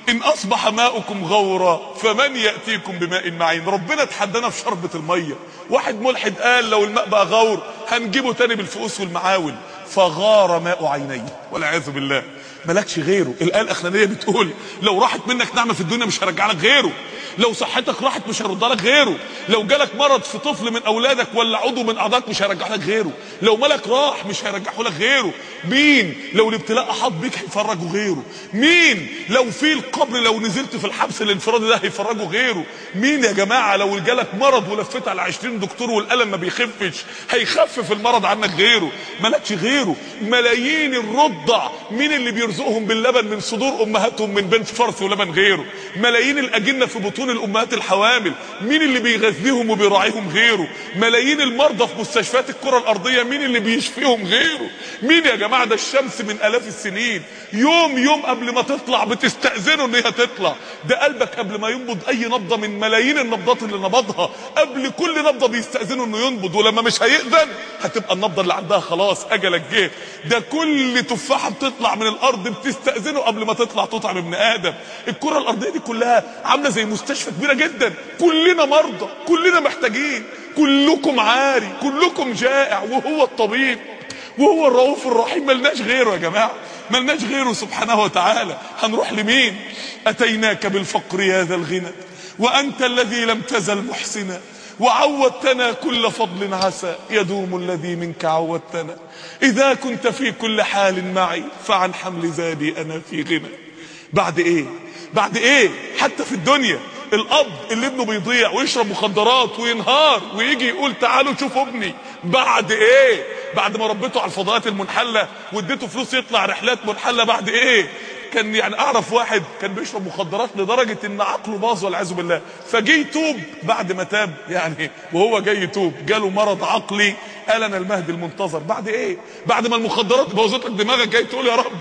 إن أصبح ماؤكم غورا فمن يأتيكم بماء معين؟ ربنا تحدانا في شربة المية. واحد ملحد قال لو الماء بقى غور هنجيبه تاني بالفؤوس والمعاول. فغار ماء عينيه والعياذ بالله. مالكش غيره. الآية الأخرانية بتقول لو راحت منك نعمة في الدنيا مش هرجع لك غيره. لو صحتك راحت مش هرد لك غيره. لو جالك مرض في طفل من أولادك ولا عضو من أعضائك مش هيرجع لك غيره. لو ملك راح مش هيرجعه لك غيره. مين لو الابتلاء احاط بيك هيفرجه غيره؟ مين لو في القبر لو نزلت في الحبس الانفرادي ده هيفرجه غيره؟ مين يا جماعة لو جالك مرض ولفيت على 20 دكتور والألم ما بيخفش هيخفف المرض عنك غيره. مالكش غيره. ملايين الرضع مين اللي بيرزقهم باللبن من صدور أمهاتهم من بنت فرث ولبن غيره؟ ملايين الأجنة في بطون الأمهات الحوامل. مين اللي بيغذيهم وبيراعيهم غيره؟ ملايين المرضى في مستشفيات الكرة الأرضية مين اللي بيشفيهم غيره؟ مين يا جماعة ده الشمس من آلاف السنين؟ يوم يوم قبل ما تطلع بتستأذنه إن هي تطلع. ده قلبك قبل ما ينبض أي نبضة من ملايين النبضات اللي نبضها. قبل كل نبضة بيستأذنه إنه ينبض ولما مش هيقدر هتبقى النبضة اللي عندها خلاص اجلك جه ده كل تفاحة بتطلع من الأرض بتستأذنه قبل ما تطلع تطعم ابن آدم. الكرة الأرضية دي كلها عاملة زي مستشفى كبيرة جدا. كلنا مرضى كلنا محتاجين. كلكم عاري كلكم جائع وهو الطبيب. وهو الرؤوف الرحيم ملناش غيره يا جماعة ملناش غيره سبحانه وتعالى. هنروح لمين؟ أتيناك بالفقر يا ذا الغنى وأنت الذي لم تزل محسنا وعودتنا كل فضل عسى يدوم الذي منك عودتنا. إذا كنت في كل حال معي فعن حمل زادي أنا في غنى. بعد إيه؟ بعد إيه؟ حتى في الدنيا الأب اللي ابنه بيضيع ويشرب مخدرات وينهار ويجي يقول تعالوا شوفوا ابني. بعد إيه؟ بعد ما ربيته على الفضاءات المنحلة واديته فلوس يطلع رحلات منحلة بعد إيه؟ كان يعني أعرف واحد كان بيشرب مخدرات لدرجة إن عقله باظ والعياذ بالله. فجه يتوب. بعد ما تاب يعني وهو جاي يتوب. جاله مرض عقلي. قال أنا المهدي المنتظر. بعد إيه؟ بعد ما المخدرات بوظت لك دماغك جاي تقول يا رب.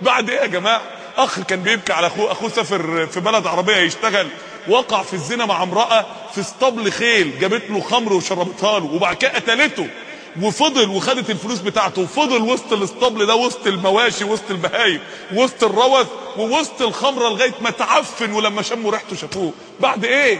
بعد إيه يا جماعة؟ أخ كان بيبكي على أخوه. أخوه سافر في بلد عربية يشتغل. وقع في الزنا مع امرأة في اسطبل خيل جابت له خمر وشربتها له وبعد كده قتلته. وفضل وخدت الفلوس بتاعته وفضل وسط الاسطبل ده وسط المواشي وسط البهايم وسط الروث ووسط الخمرة لغاية ما تعفن ولما شموا ريحته شافوه بعد إيه؟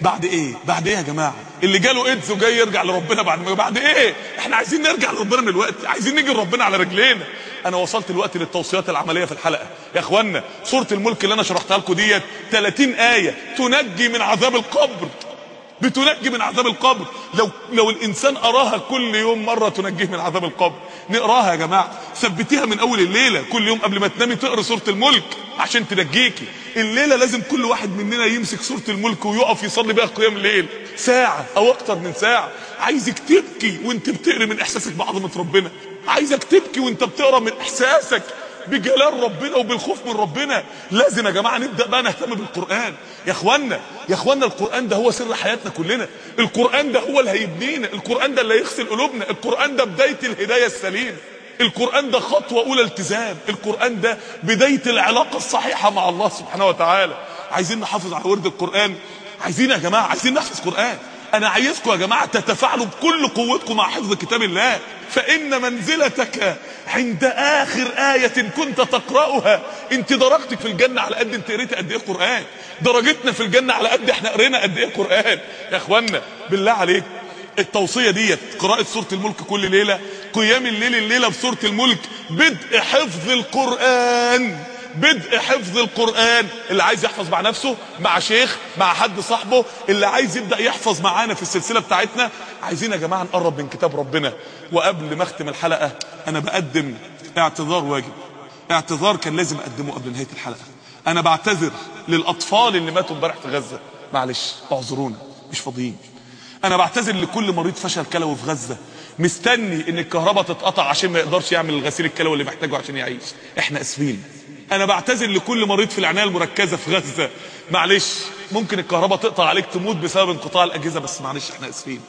بعد إيه؟ بعد إيه يا جماعة؟ اللي جاله إيدز وجاي يرجع لربنا بعد ما بعد إيه؟ إحنا عايزين نرجع لربنا من الوقت عايزين نيجي لربنا على رجلينا. أنا وصلت الوقت للتوصيات العملية في الحلقة. يا إخوانا سوره الملك اللي أنا شرحتها لكم ديت 30 آية تنجي من عذاب القبر. بتنجي من عذاب القبر. لو لو الإنسان قراها كل يوم مرة تنجيه من عذاب القبر. نقراها يا جماعة. ثبتيها من أول الليلة كل يوم قبل ما تنامي تقرأ سورة الملك عشان تنجيكي. الليلة لازم كل واحد مننا يمسك سورة الملك ويقف يصلي بيها قيام الليل. ساعة أو أكتر من ساعة. عايزك تبكي وانت بتقري من إحساسك بعظمة ربنا. عايزك تبكي وانت بتقرأ من إحساسك. بجلال ربنا وبالخوف من ربنا. لازم يا جماعة نبدأ بقى نهتم بالقرآن. يا اخوانا يا اخوانا القرآن ده هو سر حياتنا كلنا. القرآن ده هو اللي هيبنينا. القرآن ده اللي هيغسل قلوبنا. القرآن ده بداية الهداية السليمه القرآن ده خطوة أولى التزام. القرآن ده بداية العلاقة الصحيحة مع الله سبحانه وتعالى. عايزين نحافظ على ورد القرآن. عايزين يا جماعة عايزين نحفظ قرآن. أنا عايزكم يا جماعة تتفاعلوا بكل قوتكم مع حفظ كتاب الله. فإن منزلتك عند آخر آية كنت تقرأها. انت درجتك في الجنة على قد انت قريت قد إيه قرآن. درجتنا في الجنة على قد إحنا قرينا قد إيه قرآن. يا إخوانا بالله عليك. التوصية ديت قراءة سورة الملك كل ليلة قيام الليل الليلة بسورة الملك بدء حفظ القرآن. بدء حفظ القرآن. اللي عايز يحفظ مع نفسه مع شيخ مع حد صاحبه اللي عايز يبدأ يحفظ معانا في السلسلة بتاعتنا. عايزين يا جماعة نقرب من كتاب ربنا. وقبل ما اختم الحلقة أنا بقدم اعتذار واجب. اعتذار كان لازم أقدمه قبل نهاية الحلقة. أنا بعتذر للأطفال اللي ماتوا امبارح في غزة. معلش اعذرونا مش فاضيين. أنا بعتذر لكل مريض فشل كلوي في غزة. مستني إن الكهرباء تتقطع عشان ما يقدرش يعمل الغسيل الكلوي اللي محتاجه عشان يعيش. إحنا آسفين. أنا بعتذر لكل مريض في العناية المركزة في غزة. معلش ممكن الكهرباء تقطع عليك تموت بسبب انقطاع الأجهزة بس معلش إحنا آسفين.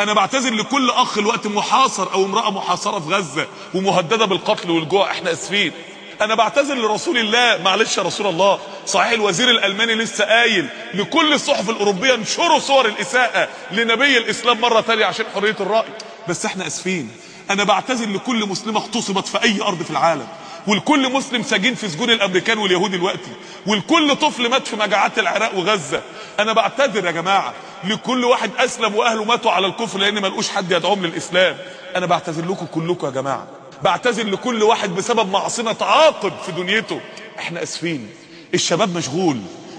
أنا بعتذر لكل أخ الوقت محاصر أو امرأة محاصرة في غزة ومهددة بالقتل والجوع إحنا آسفين. أنا بعتذر لرسول الله معلش يا رسول الله صحيح الوزير الألماني لسه قايل لكل الصحف الأوروبية انشروا صور الإساءة لنبي الإسلام مرة تانية عشان حرية الرأي. بس إحنا آسفين. أنا بعتذر لكل مسلمة اغتصبت في أي أرض في العالم. والكل مسلم سجين في سجون الأمريكان واليهود دلوقتي والكل طفل مات في مجاعات العراق وغزة. أنا بعتذر يا جماعة لكل واحد أسلم وأهله ماتوا على الكفر لأن ما لقوش حد يدعوهم للإسلام. أنا بعتذر لكم كلكم يا جماعة. بعتذر لكل واحد بسبب معصية تعاقب في دنيته. إحنا آسفين. الشباب مشغول.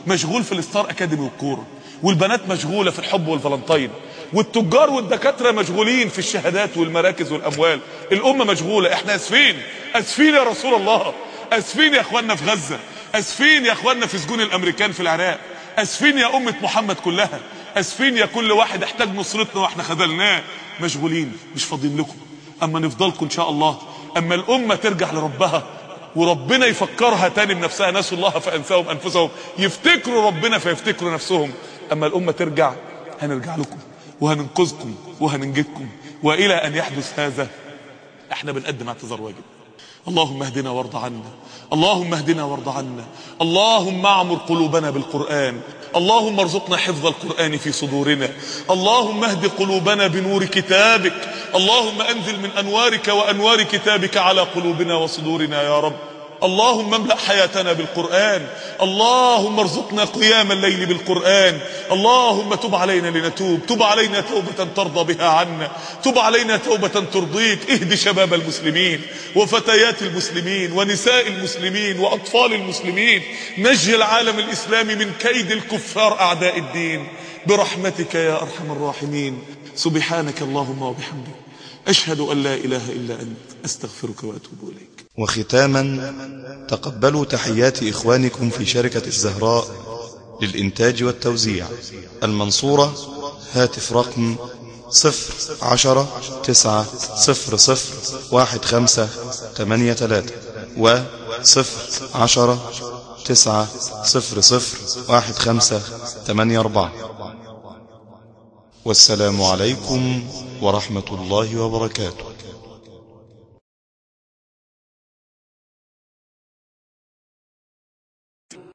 مشغول في الستار أكاديمي والكورة. والبنات مشغولة في الحب والفالنتين والتجار والدكاترة مشغولين في الشهادات والمراكز والأموال. الأمة مشغولة. إحنا آسفين. أسفين يا رسول الله. أسفين يا إخواننا في غزة. أسفين يا إخواننا في سجون الأمريكان في العراق. أسفين يا أمة محمد كلها. أسفين يا كل واحد احتاج نصرتنا وإحنا خذلناه. مشغولين مش فاضيين لكم. أما نفضلكم إن شاء الله. أما الأمة ترجع لربها وربنا يفكرها تاني بنفسها. نسوا الله فأنساهم أنفسهم. يفتكروا ربنا فيفتكروا نفسهم. أما الأمة ترجع هنرجع لكم وهننقذكم وهننجدكم. وإلى أن يحدث هذا إحنا بنقدم اعتذار واجب. اللهم اهدنا وارض عنا. اللهم اهدنا وارض عنا. اللهم اعمر قلوبنا بالقرآن. اللهم ارزقنا حفظ القرآن في صدورنا. اللهم اهد قلوبنا بنور كتابك. اللهم انزل من أنوارك وأنوار كتابك على قلوبنا وصدورنا يا رب. اللهم املأ حياتنا بالقرآن. اللهم ارزقنا قيام الليل بالقرآن. اللهم تب علينا لنتوب. تب علينا توبة ترضى بها عنا. تب علينا توبة ترضيك. اهد شباب المسلمين وفتيات المسلمين ونساء المسلمين وأطفال المسلمين. نجي العالم الإسلامي من كيد الكفار أعداء الدين. برحمتك يا أرحم الراحمين. سبحانك اللهم وبحمدك. أشهد أن لا إله إلا أنت. أستغفرك وأتوب إليك. وختاما تقبلوا تحيات إخوانكم في شركة الزهراء للإنتاج والتوزيع. المنصورة هاتف رقم صفر عشرة تسعة صفر صفر واحد خمسة تمانية تلاتة وصفر عشرة تسعة صفر صفر واحد خمسة تمانية أربعة. والسلام عليكم ورحمة الله وبركاته.